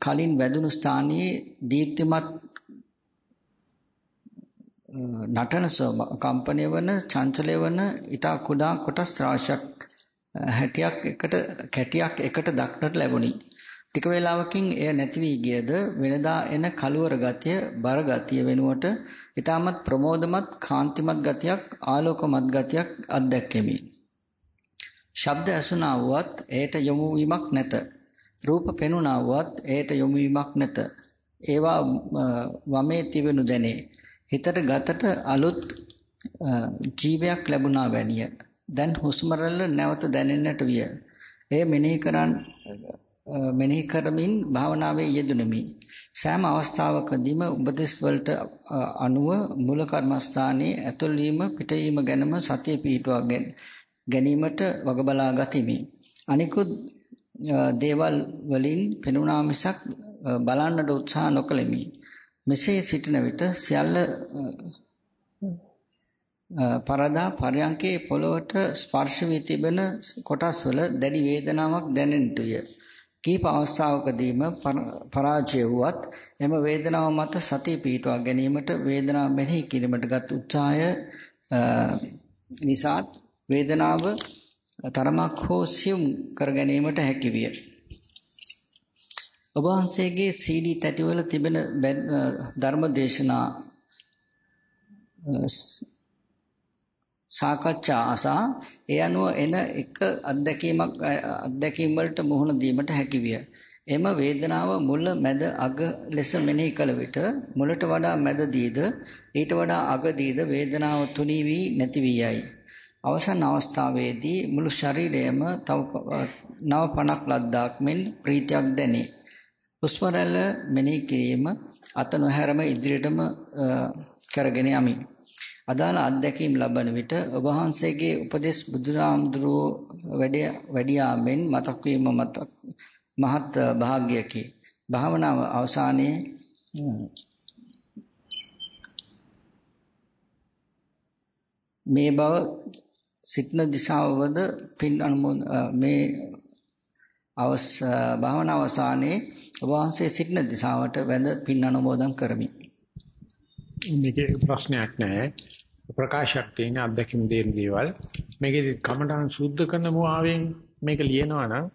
කලින් වැදුණු ස්ථානයේ දීප්තිමත් නටන කම්පණය වන චංචලය වන ඊතා කුඩා කොටස් රාශියක් හැටියක් එකට කැටියක් එකට දක්නට ලැබුණි. ටික වේලාවකින් එය නැති වී ගියද වෙනදා එන කලවර ගතිය, බර ගතිය වෙනුවට ඊටමත් ප්‍රමෝදමත්, කාන්තිමත් ගතියක්, ආලෝකමත් ගතියක් අත්දැක්කෙමි. ශබ්ද ඇසුණා වුවත් එයට යොමු වීමක් නැත. රූප පෙනුණා වුවත් එයට යොමු වීමක් නැත. ඒවා වමේ තිබෙනු දැනේ. හිතට ගතට අලුත් ජීවයක් ලැබුණා වැනිය. දැන් හුස්ම නැවත දැනෙන්නට විය. එය මෙනෙහි කරන් මෙනෙහි කරමින් භාවනාවේ යෙදුණෙමි. සෑම අවස්ථාවකදීම උපදෙස් වලට අනුව මූල කර්මස්ථානයේ ඇතුල් වීම පිටවීම ගැනම සතිය පිහිටුවා ගැනීමට වග බලා ගතිමි. අනිකුත් දේවල් වලින් පෙනුණා මිසක් බලන්නට උත්සාහ නොකළෙමි. මෙසේ සිටින විට සියල්ල පරදා පරයන්කේ පොළොවට ස්පර්ශ වී තිබෙන කොටස්වල දැඩි වේදනාවක් දැනෙන්නට විය. කීප අවස්ථාවකදීම පරාජය වුවත් එම වේදනාව මත සතිය පිහිටුවා ගැනීමට වේදනාව මෙනෙහි කිරීමට ගත් උත්සාහය නිසාත් වේදනාව තරමක් හෝ සියුම් කර ගැනීමට හැකි විය. ඔබ වහන්සේගේ CD තැටිවල තිබෙන ධර්ම දේශනා සාකච්ඡා අසා ඒ අනුව එන එක අත්දැකීමක් අත්දැකීම් වලට මුහුණ දීමට හැකි විය. එම වේදනාව මුල මැද අග ලෙස මෙනෙහි කළ විට මුලට වඩා මැදදීද ඊට වඩා අගදීද වේදනාව තුනී වී නැති වී යයි. අවසන් අවස්ථාවේදී මුළු ශරීරයම තව නව පණක් ලද්දාක් මෙන් ප්‍රීතියක් දැනේ. හුස්ම රැල්ල මෙනෙහි කිරීම අත නොහැරම ඉදිරියටම කරගෙන යමි. අදාළ අත්දැකීම් ලබන විට ඔබ වහන්සේගේ උපදෙස් බුදුරාමුදුරුව වැඩ වැඩියාමෙන් මතක් වීම මතක් මහත් භාග්යකි. භාවනාව අවසානයේ මේ බව සිටන දිශාවවද පින් අනුමෝද මේ අවස් භාවනා අවසානයේ ඔබ වහන්සේ සිටන දිශාවට වැඳ පින් අනුමෝදන් කරමි. මේකේ ප්‍රශ්නයක් නැහැ. ප්‍රකාශයක් තියෙන අත්දැකීම් දෙන දේවල් මේකේ කමඨාන් සුද්ධ කරන මුවාවෙන් මේක ලියනවා නම්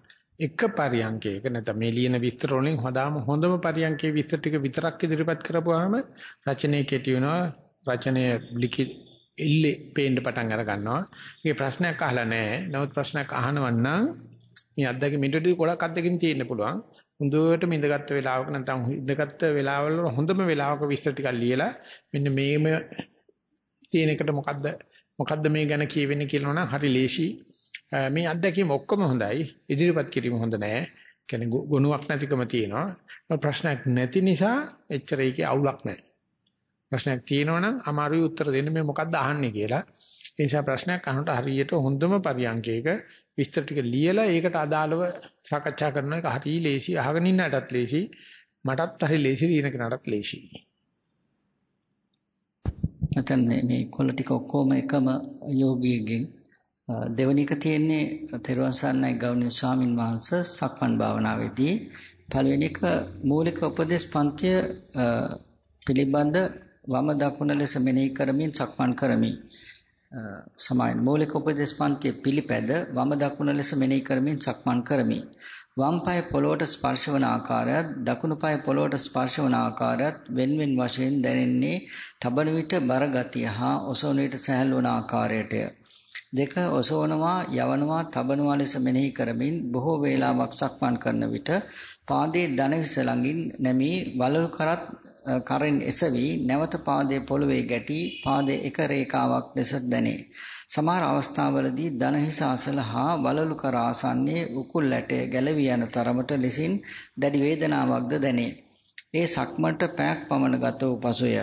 එක පරියන්කයක නැත්නම් මේ ලියන විස්තර වලින් හොදාම හොඳම පරියන්කේ විස්තර ටික විතරක් ඉදිරිපත් කරපුවාම රචනයේ කෙටි වෙනවා රචනයේ ලිඛි ඉල්ලේ පේන්න පටන් අර ගන්නවා. මේ ප්‍රශ්නයක් අහලා නැහැ. නමුත් ප්‍රශ්නයක් අහනවා නම් මේ අත්දැකීම් ඊටදී ගොඩක් අත්දැකීම් තියෙන්න පුළුවන්. හොඳට ඉඳගත්තු වෙලාවක නැත්නම් ඉඳගත්තු වෙලාවල හොඳම වෙලාවක විස්තර ටිකක් ලියලා මෙන්න මේම තියෙන එකට මොකද්ද මොකද්ද මේ ගැන කියවෙන්නේ කියලා නම් හරි ලේසි. මේ අත්දැකීම් ඔක්කොම හොඳයි. ඉදිරිපත් කිරීම හොඳ නෑ. කියන්නේ ගුණයක් නැතිකම තියෙනවා. ප්‍රශ්නයක් නැති නිසා එච්චර ඒකේ අවුලක් නැහැ. ප්‍රශ්නයක් තියෙනවා නම් අමාරුයි උත්තර දෙන්න මේ මොකද්ද අහන්නේ කියලා. ඒ නිසා ප්‍රශ්නයක් අහනකොට හරියට හොඳම පරියන්කයක විස්තර ටික ලියලා ඒකට අදාළව සාකච්ඡා කරන එක හරි ලේසි. අහගෙන ඉන්නටත් ලේසි. මටත් හරි ලේසි දින කෙනාටත් ලේසි. නැත්නම් මේ කොළ ටික ඔක්කොම එකම යෝගීගෙන් දෙවැනි එක තියෙන්නේ තෙරුවන් සරණයි ගෞරවනීය ස්වාමින් වහන්සේ සක්මන් භාවනාවේදී පළවෙනි එක මූලික උපදේශ පන්තිය පිළිබඳ වම දකුණ ලෙස මෙනෙහි කරමින් සක්මන් කරමි. සමායන මූලික උපදේශ පන්තිය පිළිපැද වම දකුණ ලෙස මෙනෙහි කරමින් සක්මන් කරමි. වම් පාය පොළොවට ස්පර්ශ වන ආකාරයත් දකුණු පාය පොළොවට ස්පර්ශ වන ආකාරයත් වෙන වෙන වශයෙන් දැනෙන්නේ තබන විට බර ගතිය හා ඔසවන විට සහැල් වන ආකාරයටය. දෙක ඔසවනවා යවනවා තබනවා ලෙස මෙනෙහි කරමින් බොහෝ වේලාවක් සක්මන් කරන විට පාදයේ දන හිස ළඟින් නැමී වලලු කරත් කරෙන් එසවි නැවත පාදයේ පොළවේ ගැටි පාදයේ එක රේඛාවක් ලෙස දැනේ. සමහර අවස්ථාවලදී දන හිස අසල හා වලලු කර ආසන්නයේ උකුල් ඇටය ගැලවී යන තරමට ලෙසින් දැඩි වේදනාවක්ද දැනේ. ඒ සක්මන්ට පැයක් පමණ ගත වූ පසුය.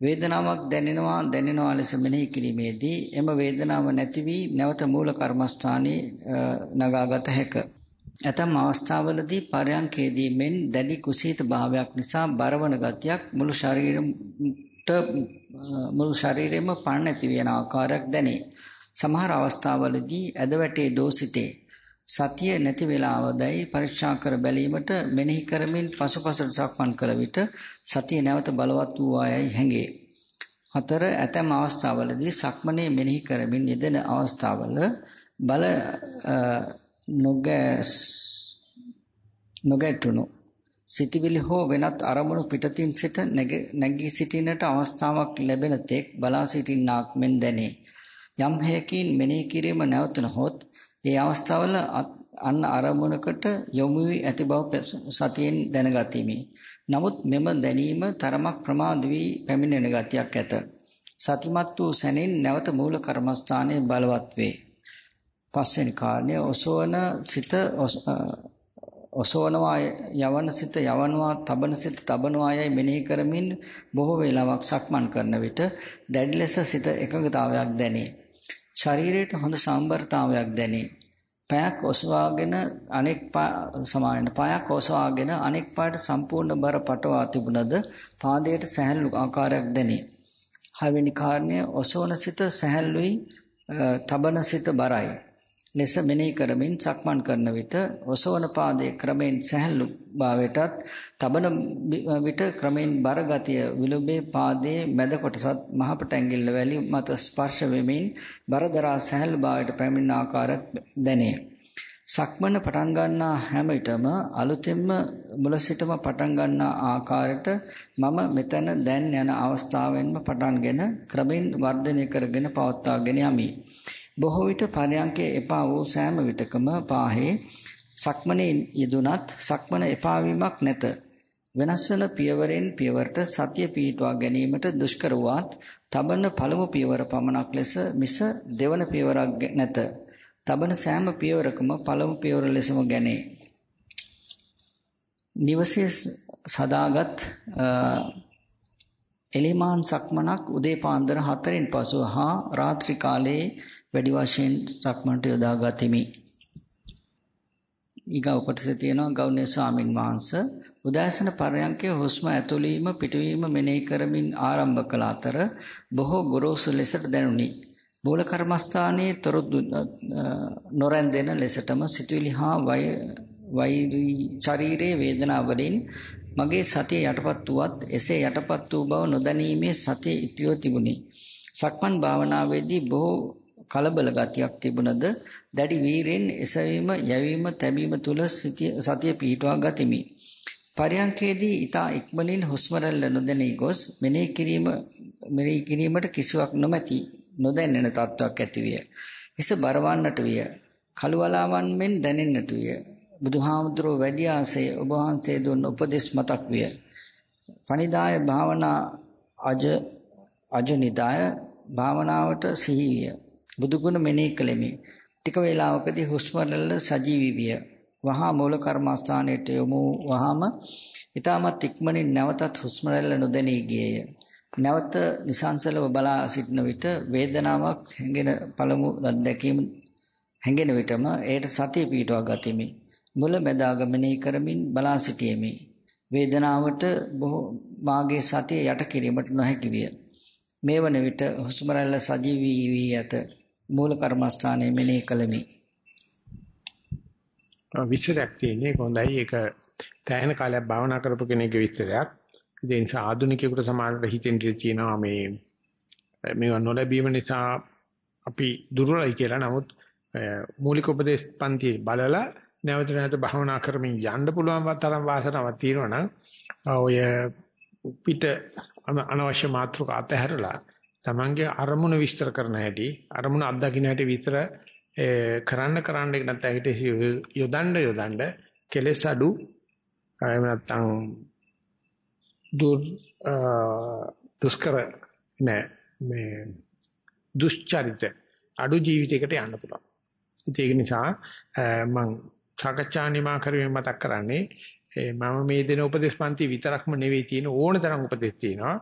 වේදනාවක් දැනෙනවා දැනෙනවා ලෙස මෙනෙහි කිරීමේදී එම වේදනාව නැති වී නැවත මූල කර්මස්ථානයේ නගාගත හැකිය. ඇතම් අවස්ථාවලදී පරයන්කේදී මෙන් දැඩි කුසීත භාවයක් නිසා බරවන ගතියක් මුළු ශරීරයට මුළු ශරීරෙම පණ නැති වෙන ආකාරයක් දැනේ. සමහර අවස්ථාවලදී ඇදවැටේ දෝසිතේ සතිය නැති වේලාවදයි පරීක්ෂා කර බැලීමට මෙනෙහි කරමින් පසුපසට සක්මන් කළ විට සතිය නැවත බලවත් වූ ආයයි හැඟේ. හතර ඇතැම් අවස්ථාවලදී සක්මනේ මෙනෙහි කරමින් යෙදෙන අවස්ථාවල බල නොගැස් නොගැටුණු සිතවිලි හෝ වෙනත් අරමුණු පිටතින් සිට නැගී සිටිනට අවස්ථාවක් ලැබෙන තෙක් බලා සිටින්නාක් මෙන් දැනේ. යම් හේකින් මෙනෙහි කිරීම නැවතුනහොත් ඒ අවස්ථාවල අන්න අරමුණකට යොමු වී ඇති බව සතියෙන් දැනගතිමි. නමුත් මෙම දැනීම තරමක් ප්‍රමාද වී පැමිණෙන ගතියක් ඇත. සතිමත් වූ සැනින් නැවත මූල කර්මස්ථානයේ බලවත් වේ. පස්වෙනි කාරණය ඔසවන සිත ඔසවනවා යවන සිත යවනවා තබන සිත තබනවා යයි මෙනෙහි කරමින් බොහෝ වේලාවක් සක්මන් කරන විට දැඩි ලෙස සිත එකඟතාවයක් දැනේ. ශරීරයට හොඳ සම්බරතාවයක් දැනේ. පයක් ඔසවාගෙන අනෙක් සමාන පයක් ඔසවාගෙන අනෙක් පාට සම්පූර්ණ බර පටවා තිබුණද පාදයට සැහැල්ලු ආකාරයක් දැනේ. හයවෙනි කාරණය ඔසවන සිත සැහැල්ලුයි තබන සිත බරයි. ලෙස මෙනෙහි කරමින් සක්මන් කරන විට ඔසවන පාදයේ ක්‍රමෙන් සැහැල්ලු භාවයටත් තබන විට ක්‍රමෙන් බර ගතිය විලුඹේ පාදයේ මැද කොටසත් මහපට ඇඟිල්ල වැලි මත ස්පර්ශ වෙමින් බරදරා සැහැල්ලු භාවයට පැමිණෙන ආකාරයක් දැනේ. සක්මන පටන් ගන්නා හැම විටම අලුතෙන්ම මුල සිටම පටන් ගන්නා ආකාරයට මම මෙතන දැන් යන අවස්ථාවෙන්ම පටන්ගෙන ක්‍රමෙන් වර්ධනය කරගෙන පවත්වාගෙන යමි. බොහෝ විට පරයන්කේ එපා වූ සෑම විටකම පාහේ සක්මනේ යෙදුනත් සක්මන එපා වීමක් නැත. වෙනස් වන පියවරෙන් පියවරට සතිය පිහිටුවා ගැනීමට දුෂ්කර වුවත් තබන පළමු පියවර පමණක් ලෙස මිස දෙවන පියවරක් නැත. තබන සෑම පියවරකම පළමු පියවර ලෙසම ගැනේ. නිවසේ සදාගත් එලිමාන් සක්මනක් උදේ පාන්දර 4න් පසු හා රාත්‍රී කාලයේ වැඩි වශයෙන් සක්මන්ට යොදා ගතිමි. ඊගව කොටසේ තියෙනවා ගෞණ්‍ය ස්වාමින් වහන්සේ උදෑසන පරයන්කේ හුස්ම ඇතුළීම පිටවීම මෙනෙහි කරමින් ආරම්භ කළ අතර බොහෝ ගොරෝසු ලෙසට දැනුනි. මූල කර්මස්ථානයේ තොරතුරු නොරැඳෙන ලෙසටම සිතුවිලි හා වෛරී ශරීරයේ වේදනාවලින් මගේ සතිය යටපත් වුවත් එසේ යටපත් වූ බව නොදැනීමේ සතිය ඉතිව තිබුණි. සක්මන් භාවනාවේදී බොහෝ කලබල ගතියක් තිබුණද දැඩි වීරෙන් එසවීම යැවීම තැබීම තුල සතිය පිහිටුවා ගතිමි. පරයන්කේදී ඊතා ඉක්මනින් හුස්ම රැල්ල නොදැනී ගොස් මෙනෙහි කිරීම මෙනෙහි කිරීමට කිසිවක් නොමැති නොදැන්නෙන තත්වයක් ඇතිවිය. එස බරවන්නට විය. කලුවලාවන් මෙන් දැනෙන්නට විය. බුදුහාමුදුරුව වැඩි ආසේ ඔබ වහන්සේ දුන් උපදෙස් මතක් විය. පණිදාය භාවනා අජ අජනිදාය භාවනාවට සිහිය. බුදුගුණ මෙනෙහි කළෙමි. ටික වේලාවකදී හුස්ම රැල්ල සජීවී විය. වහා මූල කර්මස්ථානයට යොමු වහාම ඊටමත් ඉක්මනින් නැවතත් හුස්ම රැල්ල නොදැනී ගියේය. නැවත නිසංසලව බලා සිටන විට වේදනාවක් හැඟෙන පළමු අත්දැකීම හැඟෙන විටම ඒට සතිය පිටවා ගතිමි. මුල මැදාග මෙනෙහි කරමින් බලා සිටියෙමි. වේදනාවට බොහෝ මාගේ සතිය යට කිරීමට නොහැකි විය. මේ වන විට හුස්ම රැල්ල සජීවී වී ඇත. මූල කර්මස්ථානයේ මෙනෙහි කළෙමි. විස්තරයක් තියෙන්නේ හොඳයි ඒක තැහෙන කාලයක් භාවනා කරපු කෙනෙක්ගේ විස්තරයක්. ඒ නිසා ආධුනිකයෙකුට සමානට හිතෙන් තියෙනවා මේ මේවා නොලැබීම නිසා අපි දුර්වලයි කියලා. නමුත් මූලික උපදේශ පන්ති බලලා නැවත නැවත භාවනා කරමින් යන්න පුළුවන් තරම් වාසනාවක් තියෙනවා නම් ඔය පිට අනවශ්‍ය මාත්‍රක අතහැරලා තමන්ගේ අරමුණ විස්තර කරන හැටි අරමුණ අත්දකින්න හැටි විතර කරන්න කරන්න එක නැත්නම් හිත යොදන්න යොදන්න කෙලෙස් අඩු එහෙම නැත්නම් දුර් දුෂ්කර නෑ මේ දුෂ්චරිත අඩු ජීවිතයකට යන්න පුළුවන්. ඒක නිසා මම සාකච්ඡා නිමා කරමින් මතක් කරන්නේ මම මේ දෙන උපදේශ පන්ති විතරක්ම නෙවෙයි තියෙන ඕන තරම් උපදේශ තියෙනවා.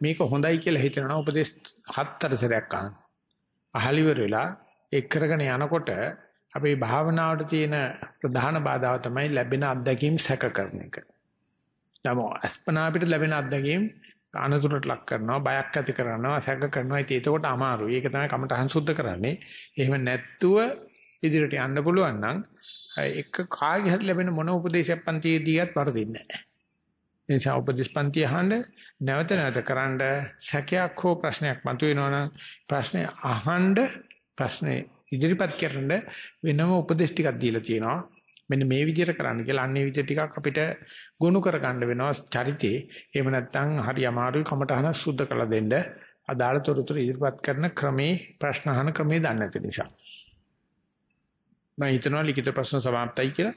මේක හොඳයි කියලා හිතනවා උපදේශ හතර සැරයක් අහන්න. අහලිවර වෙලා එක් කරගෙන යනකොට අපේ භාවනාවට තියෙන ප්‍රධාන බාධාව තමයි ලැබෙන අත්දැකීම් සැක කරන එක. නම අස්පනා අපිට ලැබෙන අත්දැකීම් අනතුරට ලක් කරනවා බයක් ඇති කරනවා සැක කරනවා ඉතින් ඒකට අමාරුයි. ඒක තමයි කමටහන් සුද්ධ කරන්නේ. එහෙම නැත්තුව ඉදිරියට යන්න පුළුවන් නම් එක කාගේ හරි ලැබෙන මොන උපදේශයක් පන්තියේදීවත් වරදින්නේ නැහැ. ඒ නිසා උපදේශ පන්තිය අහන්න නැවත නැවත කරන්න සැකයක් හෝ ප්‍රශ්නයක් මතුවෙනවනම් ප්‍රශ්නේ අහන්න ප්‍රශ්නේ ඉදිරිපත් කරන්න වෙනම උපදේශ ටිකක් දීලා තියෙනවා. මෙන්න මේ විදිහට කරන්න කියලා අන්නේ විදිහ ටිකක් අපිට ගොනු කරගන්න වෙනවා චරිතේ. එහෙම නැත්නම් හරි අමාරුයි කමටහන සුද්ධ කරලා දෙන්න. අදාළ තොරතුරු ඉදිරිපත් කරන ක්‍රමේ ප්‍රශ්න අහන ක්‍රමේ දන්නේ නැති නිසා. මම හිතනවා ලිඛිත ප්‍රශ්න සමාප්තයි කියලා.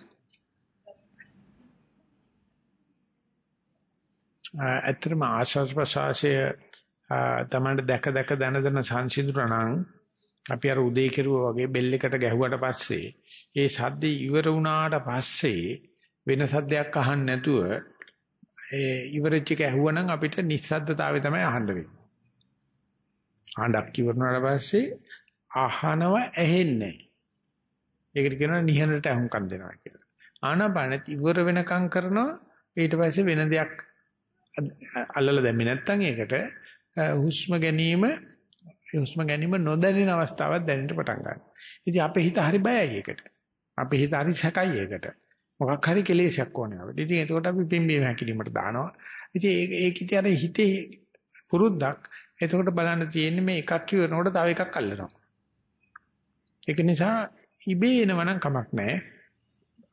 ඇත්තටම ආශාස් ප්‍රසාසය තමන්ට දැක දැක දන දන සංසිඳුණා නම් අපි අර උදේ කෙරුවා වගේ බෙල් එකට ගැහුවට පස්සේ ඒ සද්ද ඉවර වුණාට පස්සේ වෙන සද්දයක් අහන්න නැතුව ඒ ඉවරෙච්ච එක ඇහුවනම් අපිට නිස්සද්දතාවය තමයි අහන්න වෙන්නේ. ආණ්ඩක් ඉවරනාට පස්සේ අහනව ඇහෙන්නේ. ඒකට කියනවා නිහඬට අහුම්කම් දෙනවා කියලා. ආනාපානෙත් ඉවර වෙනකම් කරනවා ඊට පස්සේ වෙන දෙයක් අල්ලලා දැම්මේ නැත්නම් ඒකට හුස්ම ගැනීම හුස්ම ගැනීම නොදැනෙන අවස්ථාවක් දැනෙන්න පටන් ගන්නවා. ඉතින් අපේ හිත හරි බයයි ඒකට. අපේ හිත හරි සැකයි ඒකට. මොකක් හරි කෙලෙසයක් ඕනේ අපිට. ඉතින් එතකොට අපි පිම්බීම හැකිලිමට දානවා. ඉතින් ඒක ඒක ඉතින් අර හිතේ පුරුද්දක්. එතකොට බලන්න තියෙන්නේ මේ එකක් කියනකොට තව එකක් අල්ලනවා. ඒක නිසා ඉබේ එනවනම් කමක් නැහැ.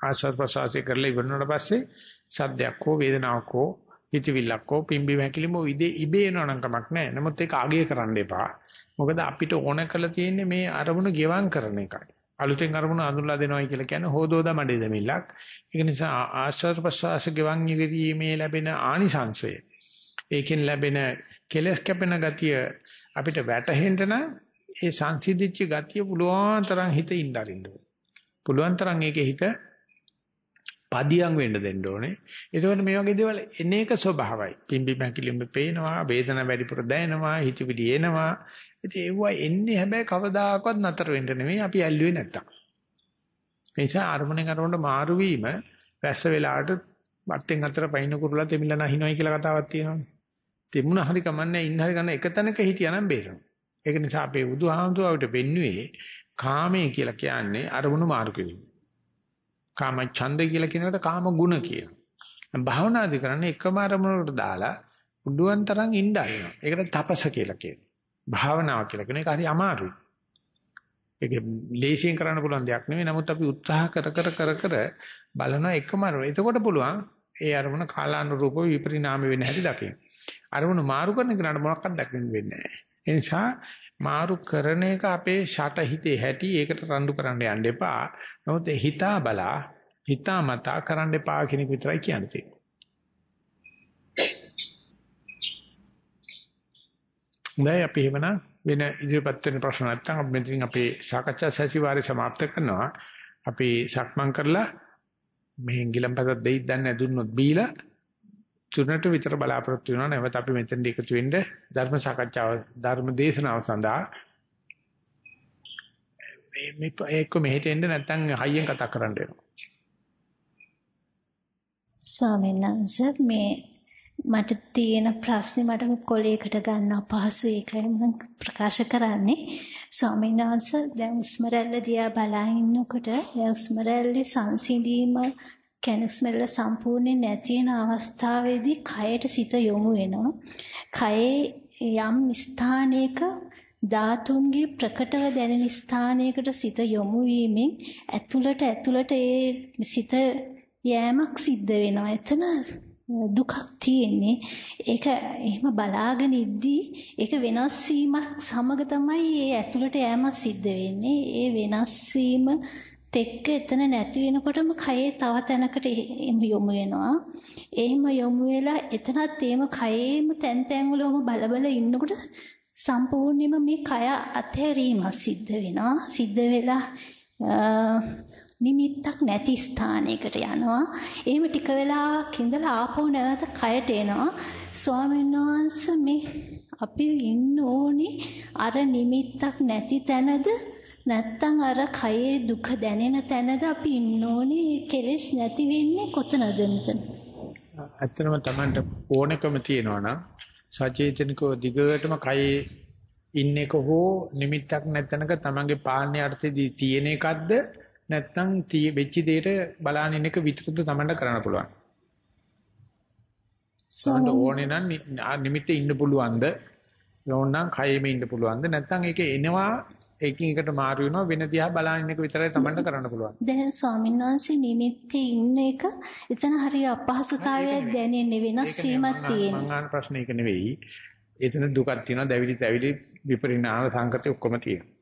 ආස්වාද ප්‍රසවාසය කරලා ඉවරනට පස්සේ සද්දයක් හෝ වේදනාවක් හෝ හිතවිල්ලක් හෝ පිම්බි මහැකිලිම ඉදේ ඉබේ එනවනම් කමක් නැහැ. නමුත් ඒක අගය කරන්න එපා. මොකද අපිට ඕන කරලා තියෙන්නේ මේ අරමුණු ගෙවම් කරන එකයි. අලුතෙන් අරමුණු අඳුරලා දෙනවයි කියලා කියන්නේ හොදෝදා මඩේ දෙමිල්ලක්. ඒක නිසා ආස්වාද ප්‍රසවාස ගෙවම් ඉවීමේ ලැබෙන ආනිසංශය. ඒකෙන් ලැබෙන කෙලස් කැපෙන ගතිය අපිට වැටහෙන්න නම් ඒ සංසිද්ධිච්ච ගතිය පුළුවන් තරම් හිත ඉන්න අරින්න පුළුවන් තරම් ඒකේ හිත පදියම් වෙන්න දෙන්න ඕනේ. එතකොට මේ වගේ දේවල් එන එක ස්වභාවයි. පිම්බි මැකිලිම පේනවා, වේදනාව වැඩිපුර දැනෙනවා, හිතවිලි එනවා. ඉතින් ඒවා එන්නේ හැබැයි කවදාකවත් නතර වෙන්න නෙමෙයි අපි ඇල්ලුවේ නැත්තම්. ඒ නිසා අරමුණෙන් අරමුණට මාරු වීම වැස්ස වෙලාවට වත්තෙන් අතර පයින් කුරුලා තෙමිලා නැහිනවයි කියලා කතාවක් තියෙනවානේ. තිබුණා හරි කමන්නේ ඉන්න හරි ගන්න එක තැනක හිටියානම් බේරෙනවා. ඒක නිසා අපේ බුදුහාමුදුරුවෝට වෙන්නුවේ කාමයේ කියලා කියන්නේ අරමුණු මාරු කිරීම. කාම ඡන්ද කියලා කියනකට කාම ගුණ කියනවා. භාවනාදි කරන්නේ එකම අරමුණකට දාලා උඩුවන් තරම් ඉන්න ආරිනවා. ඒකට තපස කියලා කියනවා. භාවනාව කියලා කියන එක හරි අමාරුයි. ඒක ලේසියෙන් කරන්න පුළුවන් දෙයක් නෙවෙයි. නමුත් අපි උත්සාහ කර කර කර කර බලන එකම අරමුණ. එතකොට පුළුවන් ඒ අරමුණ කාලානුරූපව විපරිණාම වෙන්න හැටි දකින්න. අරමුණ මාරු කරන කෙනාට මොනවක්වත් දකින්න වෙන්නේ නැහැ. ඒ නිසා මාරු කරන එක අපේ ෂට හිතේ හැටි ඒකට රණ්ඩු කරන්න යන්න එපා. නමුත් හිතා බලා හිතා මතා කරන්න එපා කියන එක විතරයි කියන්නේ. හොඳයි අපි එහෙමනම් වෙන ඉදිරිපත් වෙන ප්‍රශ්න නැත්නම් අපි මෙතනින් අපේ සාකච්ඡා සැසිවාරය સમાપ્ત කරනවා. අපි සක්මන් කරලා මෙහෙන් ගිලම්පතක් දෙයිද දන්නේ දුන්නොත් බීලා තුනට විතර බලාපොරොත්තු වෙනවා. නැවත අපි මෙතෙන්ට එකතු වෙන්න ධර්ම සාකච්ඡාව ධර්ම දේශනාව සඳහා. මේ මේ එක්ක මෙහෙට එන්න නැත්නම් හයියෙන් කතා කරන්න වෙනවා. ස්වාමීන් වහන්සේ මේ මට තියෙන ප්‍රශ්නේ මට කොලයකට ගන්න අපහසු ඒකයි මම ප්‍රකාශ කරන්නේ. ස්වාමීන් වහන්සේ දැන් උස්ම රැල්ල දිහා බලා ඉන්නකොට දැන් උස්ම රැල්ලේ සංසිඳීම කැනස්මෙල්ල සම්පූර්ණයෙන් නැති වෙන අවස්ථාවේදී කයට සිත යොමු වෙනවා. කයේ යම් ස්ථානයක ධාතුන්ගේ ප්‍රකටව දැනෙන ස්ථානයකට සිත යොමු වීමෙන් ඇතුළට ඇතුළට ඒ සිත යෑමක් සිද්ධ වෙනවා. එතන දුකක් තියෙන්නේ. ඒක එහෙම බලාගෙන ඉද්දී ඒක වෙනස් වීමක් සමග තමයි ඒ ඇතුළට යෑමක් සිද්ධ වෙන්නේ. ඒ වෙනස් වීම තෙක්ක එතන නැති වෙනකොටම කයේ තව තැනකට යොමු වෙනවා. එහෙම යොමු වෙලා එතනත් එහෙම කයේම තැන් තැන් වලම බලබල ඉන්නකොට සම්පූර්ණයෙන්ම මේ කය අතහැරීම සිද්ධ වෙනවා. සිද්ධ වෙලා නිමිත්තක් නැති ස්ථානයකට යනවා. එහෙම ටික වෙලාවක් ඉඳලා ආපහු නැවත කයට එනවා. ස්වාමීන් වහන්සේ මේ අපි ඉන්න ඕනේ අර නිමිත්තක් නැති තැනද නැත්තම් අර කයේ දුක දැනෙන තැනද අපි ඉන්න ඕනේ කෙලෙස් නැති වෙන්නේ කොතනද මෙතන? ඇත්තටම Tamanට ඕනකම තියෙනවා නම් සචේතනිකව දිගටම කයේ ඉන්න එක හෝ නිමිත්තක් නැතනක Tamanගේ පාලනයේ අර්ථයේදී තියෙන එකක්ද නැත්තම් වෙච්ච දෙයට බලාගෙන ඉන්න එක විතරද Tamanට කරන්න පුළුවන්. සෝන ඕනේ නම් නිමිත්තේ ඉන්න පුළුවන්ද? ඕනනම් කයෙම ඉන්න පුළුවන්ද? නැත්තම් ඒක එනවා එකින් එකට මාරු වෙනවා වෙන දිහා බලන එක විතරයි Tamanට කරන්න පුළුවන්. දැන් ස්වාමීන් වහන්සේ නිමිත්තේ ඉන්න එක එතන හරිය අපහසුතාවයක් දැනෙන්නේ වෙනස් වීමක් තියෙනවා. මං අහන ප්‍රශ්නේ ඒක නෙවෙයි. එතන දුකක් තියෙනවා, දැවිලි තැවිලි විපරිණාම සංකතය ඔක්කොම තියෙනවා.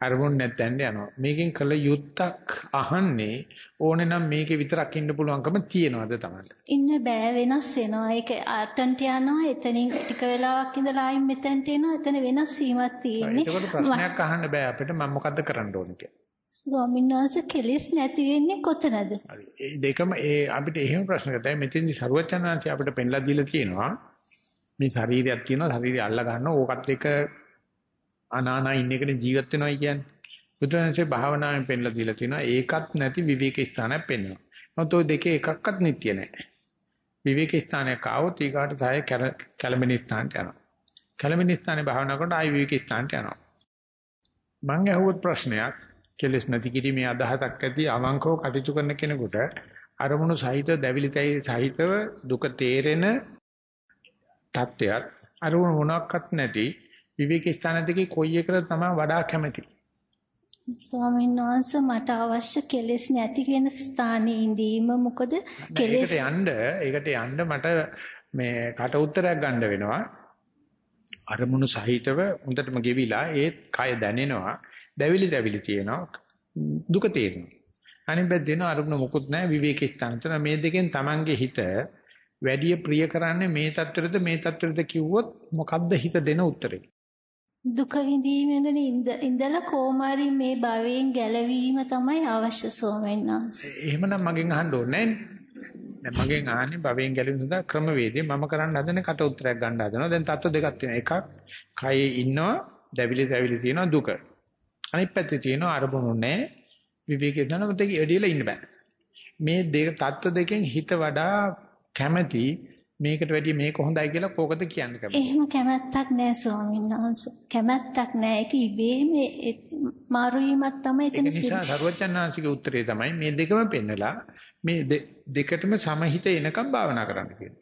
අරමුණ නැත්නම් යනවා. මේකෙන් කළ යුත්තක් අහන්නේ ඕනේ නම් මේකේ විතරක් ඉන්න පුළුවන්කම තියනවාද තමයි. ඉන්න බෑ වෙනස් වෙනවා. ඒක අතන්ට යනවා. එතනින් ටික වෙලාවක් ඉඳලා ආයෙත් මෙතනට එනවා. එතන වෙනස් වීමක් තියෙන්නේ. ඒක ප්‍රශ්නයක් අහන්න බෑ අපිට. මම මොකද්ද කරන්න ඕනේ කියලා. ස්වාමීන් වහන්සේ කෙලෙස් නැති වෙන්නේ කොතනද? හරි. ඒ දෙකම ඒ අපිට එහෙම ප්‍රශ්නයක් තමයි. මෙතෙන්දි සරුවචනාංශය අපිට පෙන්ලා දීලා තියෙනවා. මේ ශරීරයක් තියෙනවා. ශරීරය අල්ල ගන්නවා. ඕකත් එක අනානා ඉන්න එකනේ ජීවත් වෙනවයි කියන්නේ. බුදුරජාණන්සේ භාවනාවෙන් පෙන්ලා දීලා තියෙනවා ඒකත් නැති විවේක ස්ථානයක් පෙන්වනවා. නමුත් ওই දෙකේ එකක්වත් නිට්ටිය නැහැ. විවේක ස්ථානයක් ආවොත් ඊගාට සාය කැළඹෙන ස්ථානට යනවා. කැළඹෙන ස්ථානේ භාවනා කරනකොට ආයි විවේක ස්ථානට යනවා. මම අහුවත් ප්‍රශ්නයක් කෙලස් නැති කිරීමේ අදහසක් ඇති අවංකව කටයුතු කරන කෙනෙකුට අරමුණු සහිත දැවිලිතයි සහිතව දුක තේරෙන තත්වයක් අරමුණු මොනක්වත් නැති විවේක ස්ථාන දෙකේ කොයි එකද තමයි වඩා කැමති? ස්වාමීන් වහන්සේ මට අවශ්‍ය කෙලෙස් නැති වෙන ස්ථානයේ ඉඳීම මොකද? කෙලෙස් ඒකට යන්න ඒකට යන්න මට මේ කට උත්තරයක් ගන්න වෙනවා. අරමුණු සහිතව හොඳටම ගෙවිලා ඒත් කය දැනෙනවා. දැවිලි දැවිලි තියෙනවා. දුක තේරෙනවා. අනිත් පැත්තේන අරමුණ මොකුත් නැහැ. විවේක ස්ථානතර මේ දෙකෙන් Tamange හිත වැඩි ප්‍රිය කරන්නේ මේ தත්තරද මේ තත්ත්වෙද කිව්වොත් මොකද්ද හිත දෙන උත්තරේ දුක විඳීමෙන් ඉඳලා කොමාරි මේ භවයෙන් ගැලවීම තමයි අවශ්‍ය ස්වාමීන් වහන්සේ. එහෙමනම් මගෙන් අහන්න ඕනේ නැහැ. මගෙන් අහන්නේ භවයෙන් ගැලවීම සඳහා ක්‍රමවේදය මම කරන්න හදන කට උත්තරයක් ගන්න හදනවා. දැන් තත්ත්ව දෙකක් තියෙනවා. එකක් කයේ ඉන්නවා, දැවිලි දැවිලි තියෙනවා දුක. අනිත් පැත්තේ තියෙනවා අරමුණු නැහැ. විවේකයෙන් යනකොට එඩියලා ඉන්න බෑ. මේ දෙක තත්ත්ව දෙකෙන් හිත වඩා කැමැති මේකට වැඩිය මේක හොඳයි කියලා කෝකද කියන්න කැමති. එහෙම කැමැත්තක් නැහැ ස්වාමීන් වහන්සේ. කැමැත්තක් නැහැ. ඒක ඉබේම මාරු වීමක් තමයි එතන සිද්ධ. ඒ නිසා සරුවචනාංශිකේ උත්තරේ තමයි මේ දෙකම පෙන්නලා මේ දෙකටම සමහිත එනකම් භාවනා කරන්න කියන්නේ.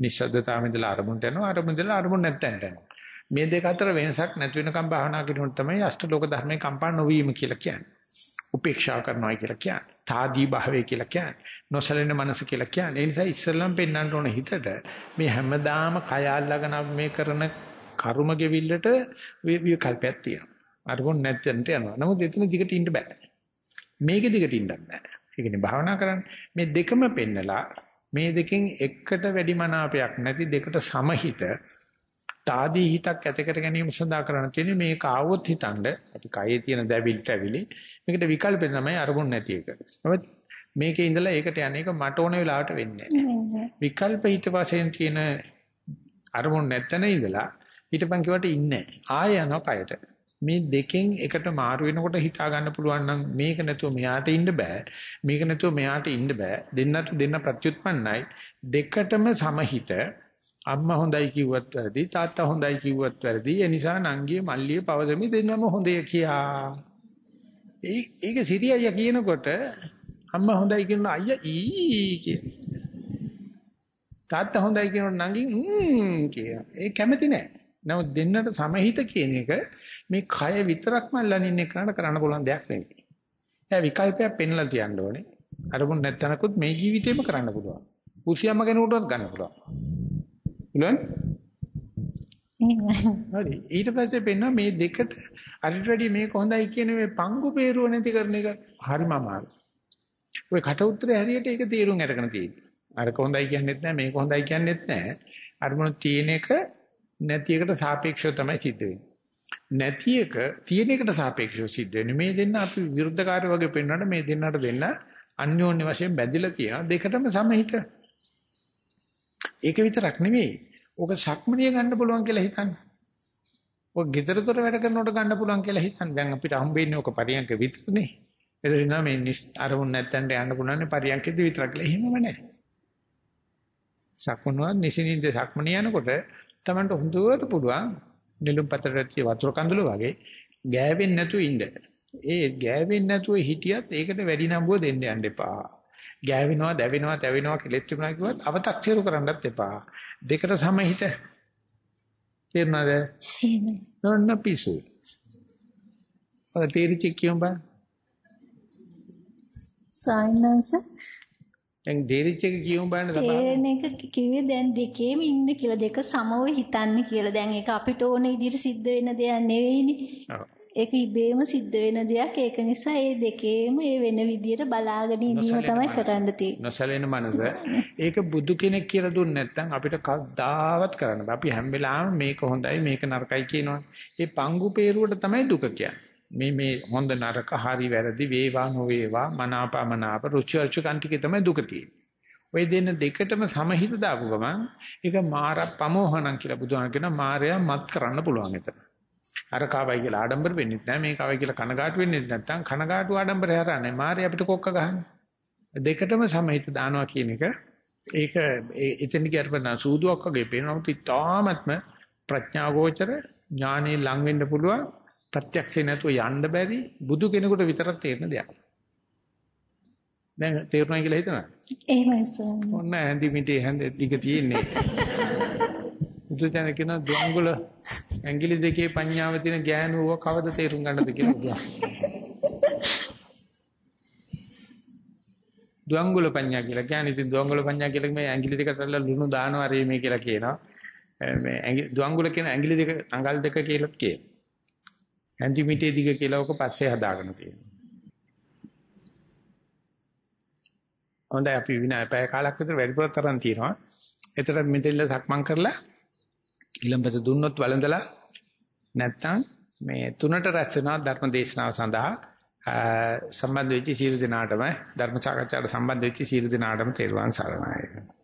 නිශ්ශබ්දතාවෙ ඉඳලා අරමුණට යනවා අරමුණ ඉඳලා අරමුණ නැත්තන්ට යනවා. මේ දෙක අතර වෙනසක් නැති වෙනකම් භාවනා කිරීම තමයි අෂ්ටලෝක ධර්මයේ කම්පා නොවීම කියලා කියන්නේ. උපේක්ෂා කරනවා කියලා කියන්නේ. තාදී භාවය කියලා කියන්නේ. නොසලෙන මනස කියලා කියන්නේ. ඒ නිසා ඉස්සෙල්ලම පෙන්වන්න ඕන හිතට මේ හැමදාම කය අල්ලගෙන මේ කරන කර්ම ගෙවිල්ලට විකල්පයක් තියෙනවා. අරමුණ නැත්නම් යනවා. නමුත් එතන දිගට ඉන්න බෑ. මේකෙ දිගට ඉන්න බෑ. ඒ කියන්නේ භාවනා කරන්නේ මේ දෙකම පෙන්නලා මේ දෙකෙන් එකට වැඩි මනාපයක් නැති දෙකට සමහිත తాදී හිතක් ඇති කර ගැනීම සඳහා කරන්න තියෙන්නේ මේක ආවොත් හිතනද අපි කයේ තියෙන දැවිලි තැවිලි මේකට විකල්පේ තමයි අරමුණ නැති එක. නමුත් මේකේ ඉඳලා ඒකට යන්නේක මට ඕන වෙලාවට වෙන්නේ නැහැ. විකල්ප හිත වශයෙන් තියෙන අරමුණ නැත්තන ඉඳලා හිතපන් කිව්වට ඉන්නේ ආය යනවා කයට. මේ දෙකෙන් එකට මාරු වෙනකොට හිතා ගන්න පුළුවන් නම් මේක නැතුව මෙයාට ඉන්න බෑ. මේක නැතුව මෙයාට ඉන්න බෑ. දෙන්නට දෙන්න ප්‍රත්‍යুৎපන්නයි. දෙකටම සමහිත අම්මා හොඳයි කිව්වත් වැරදි තාත්තා හොඳයි කිව්වත් වැරදි ඒ නිසා නංගිය මල්ලිය පවදමි දෙන්නම හොඳය කියා ඒක සිරියය කියනකොට අම්මා හොඳයි කියන අයියා ඊ කිය තාත්තා හොඳයි කියනකොට නංගි ම්ම් කිය ඒ කැමති නෑ. නමුත් දෙන්නට සමහිත කියන එක මේ කය විතරක්ම ඉන්න එකට කරන්න පුළුවන් දෙයක් නෙවෙයි එයා විකල්පයක් පෙන්ලා තියන්න ඕනේ. අරමුණ නැත්නම්කුත් මේ ජීවිතේම කරන්න පුළුවන්. කුසියම්ම කෙනෙකුටවත් ගන්න පුළුවන්. පුළුවන්? හරි. ඊට පස්සේ පෙන්නවා මේ දෙකට අරිට වැඩි මේක හොඳයි කියන මේ පංගු peerුව නැති කරන එක හරිම අමාරුයි. ඔය කට උත්තරේ හරියට ඒක තීරුම් අරගෙන තියෙනවා. අරක හොඳයි කියන්නෙත් නැහැ මේක හොඳයි කියන්නෙත් නැහැ. අරමුණ තියෙන එක නැති එකට සාපේක්ෂව තමයි සිද්ධ වෙන්නේ. නැති එක තියෙන එකට සාපේක්ෂව සිද්ධ වෙන්නේ. මේ දෙන්න අපි විරුද්ධකාරය වගේ පෙන්වනකොට මේ දෙන්නට දෙන්න අන්‍යෝන්‍ය වශයෙන් බැඳිලා තියෙනවා. දෙකටම සමහිත ඒක විතරක් නෙවෙයි. ඕක සක්මනිය ගන්න පුළුවන් කියලා හිතන්න. ඔය ගෙදරතොර වැඩ කරනකොට ගන්න පුළුවන් කියලා හිතන්න. දැන් අපිට හම්බෙන්නේ ඕක පරියන්ක විතරනේ. එදින නම් මේ අරමුණ නැත්තන්ට යන්න පුළුවන් පරියන්කෙදි විතරක් කියලා එහෙමම නැහැ. සක්මනුවා නිසින්ින්ද සක්මනිය යනකොට Tamanට හොඳට පුළුවන් නිලුම් පතරට වතුර කඳුළු වගේ ගෑවෙන්නේ නැතුව ඉන්න. ඒ ගෑවෙන්නේ නැතුව හිටියත් ඒකට වැඩි නම්බුව දෙන්න යන්න එපා. ගෑවෙනවා, දැවෙනවා, තැවෙනවා කෙලෙත් තිබුණා කිව්වත් අව탁සිරු කරන්නත් එපා. දෙකට සමහිත. තේරුණාද? එහෙමයි. නෝන්න පිසු. ඔය තේරිච්ච කියොම් බා. සායනංශ දැන් දෙරිච්ච එක කියොම් බලන්න තමයි. තේරෙන එක කිව්වේ දැන් දෙකේම ඉන්න කියලා දෙක සමව හිතන්න කියලා. දැන් ඒක අපිට ඕන විදිහට සිද්ධ වෙන දෙයක් නෙවෙයිනේ. ඔව්. ඒක ඉබේම සිද්ධ වෙන දෙයක්. ඒක නිසා මේ දෙකේම ඒ වෙන විදියට බලාගෙන ඉඳීම තමයි කරන්න තියෙන්නේ. නොසලෙන මනස. <laughs> ඒක බුදු කෙනෙක් කියලා දුන්නේ නැත්නම් අපිට කවදාවත් කරන්න බෑ. අපි හැම වෙලාවෙම මේක හොඳයි මේක නරකයි කියනවා. ඒ පංගු peerුවට තමයි දුක මේ මේ හොඳ නරක හරි වැරදි වේවා නොවේවා මනාපමනාප රුචි අරුචිකන් ටිකේ තමයි දුක තියෙන්නේ. ওই දෙන දෙකටම සමහිත දාපු ගමන් ඒක මාර ප්‍රමෝහණම් කියලා බුදුහාම කියන මායя මත් කරන්න පුළුවන් එතන. අර කාවයි කියලා ආඩම්බර වෙන්නේ නැහැ මේ කාවයි කියලා කනගාටු වෙන්නේ නැත්නම් කනගාටු ආඩම්බරය හරන්නේ මායя අපිට කොක්ක ගහන්නේ. දෙකටම සමහිත දානවා කියන එක ඒක එතන කියarpන සූදුවක් වගේ පේනවා. ඉතාමත්ම ප්‍රඥාගෝචර ඥානෙ ලං වෙන්න පුළුවන් ප්‍රත්‍යක්ෂේ නැතුව යන්න බැරි බුදු කෙනෙකුට විතරක් තේරෙන දෙයක්. දැන් තේරුණා කියලා හිතනවා. එහෙමයි සර්. ඔන්න ඇඳි මිටේ හැඳ දිග තියෙන්නේ. බුදුචාන කියන දුංගුල ඇඟිලි දෙකේ පඤ්ඤාව තියෙන ගෑනුව කවද තේරුම් ගන්නද කියලා බුදුහා. දුංගුල පඤ්ඤා කියලා කියන්නේ ඉතින් දුංගුල පඤ්ඤා කියලා මේ ඇඟිලි දෙකට අල්ලලා ලුණු දානවා රේ මේ කියලා කියනවා. මේ ඇඟිලි දුංගුල කියන ඇඟිලි දෙක අඟල් දෙක කියලා කියනවා. ඇන්ටි මිටේ දිග කියලා ඔක පස්සේ හදාගෙන තියෙනවා. හොඳයි අපි විනාය පැය කාලක් විතර වැඩිපුර තරම් තියෙනවා. එතකොට මෙතෙල්ල සක්මන් කරලා ඊළඹට දුන්නොත් වළඳලා නැත්නම් මේ තුනට රැස් වෙනවා ධර්ම දේශනාව සඳහා සම්බන්ධ වෙච්ච සීල දිනාටම ධර්ම සාකච්ඡාවට සම්බන්ධ වෙච්ච සීල දිනාටම තෙරුවන් සරණයි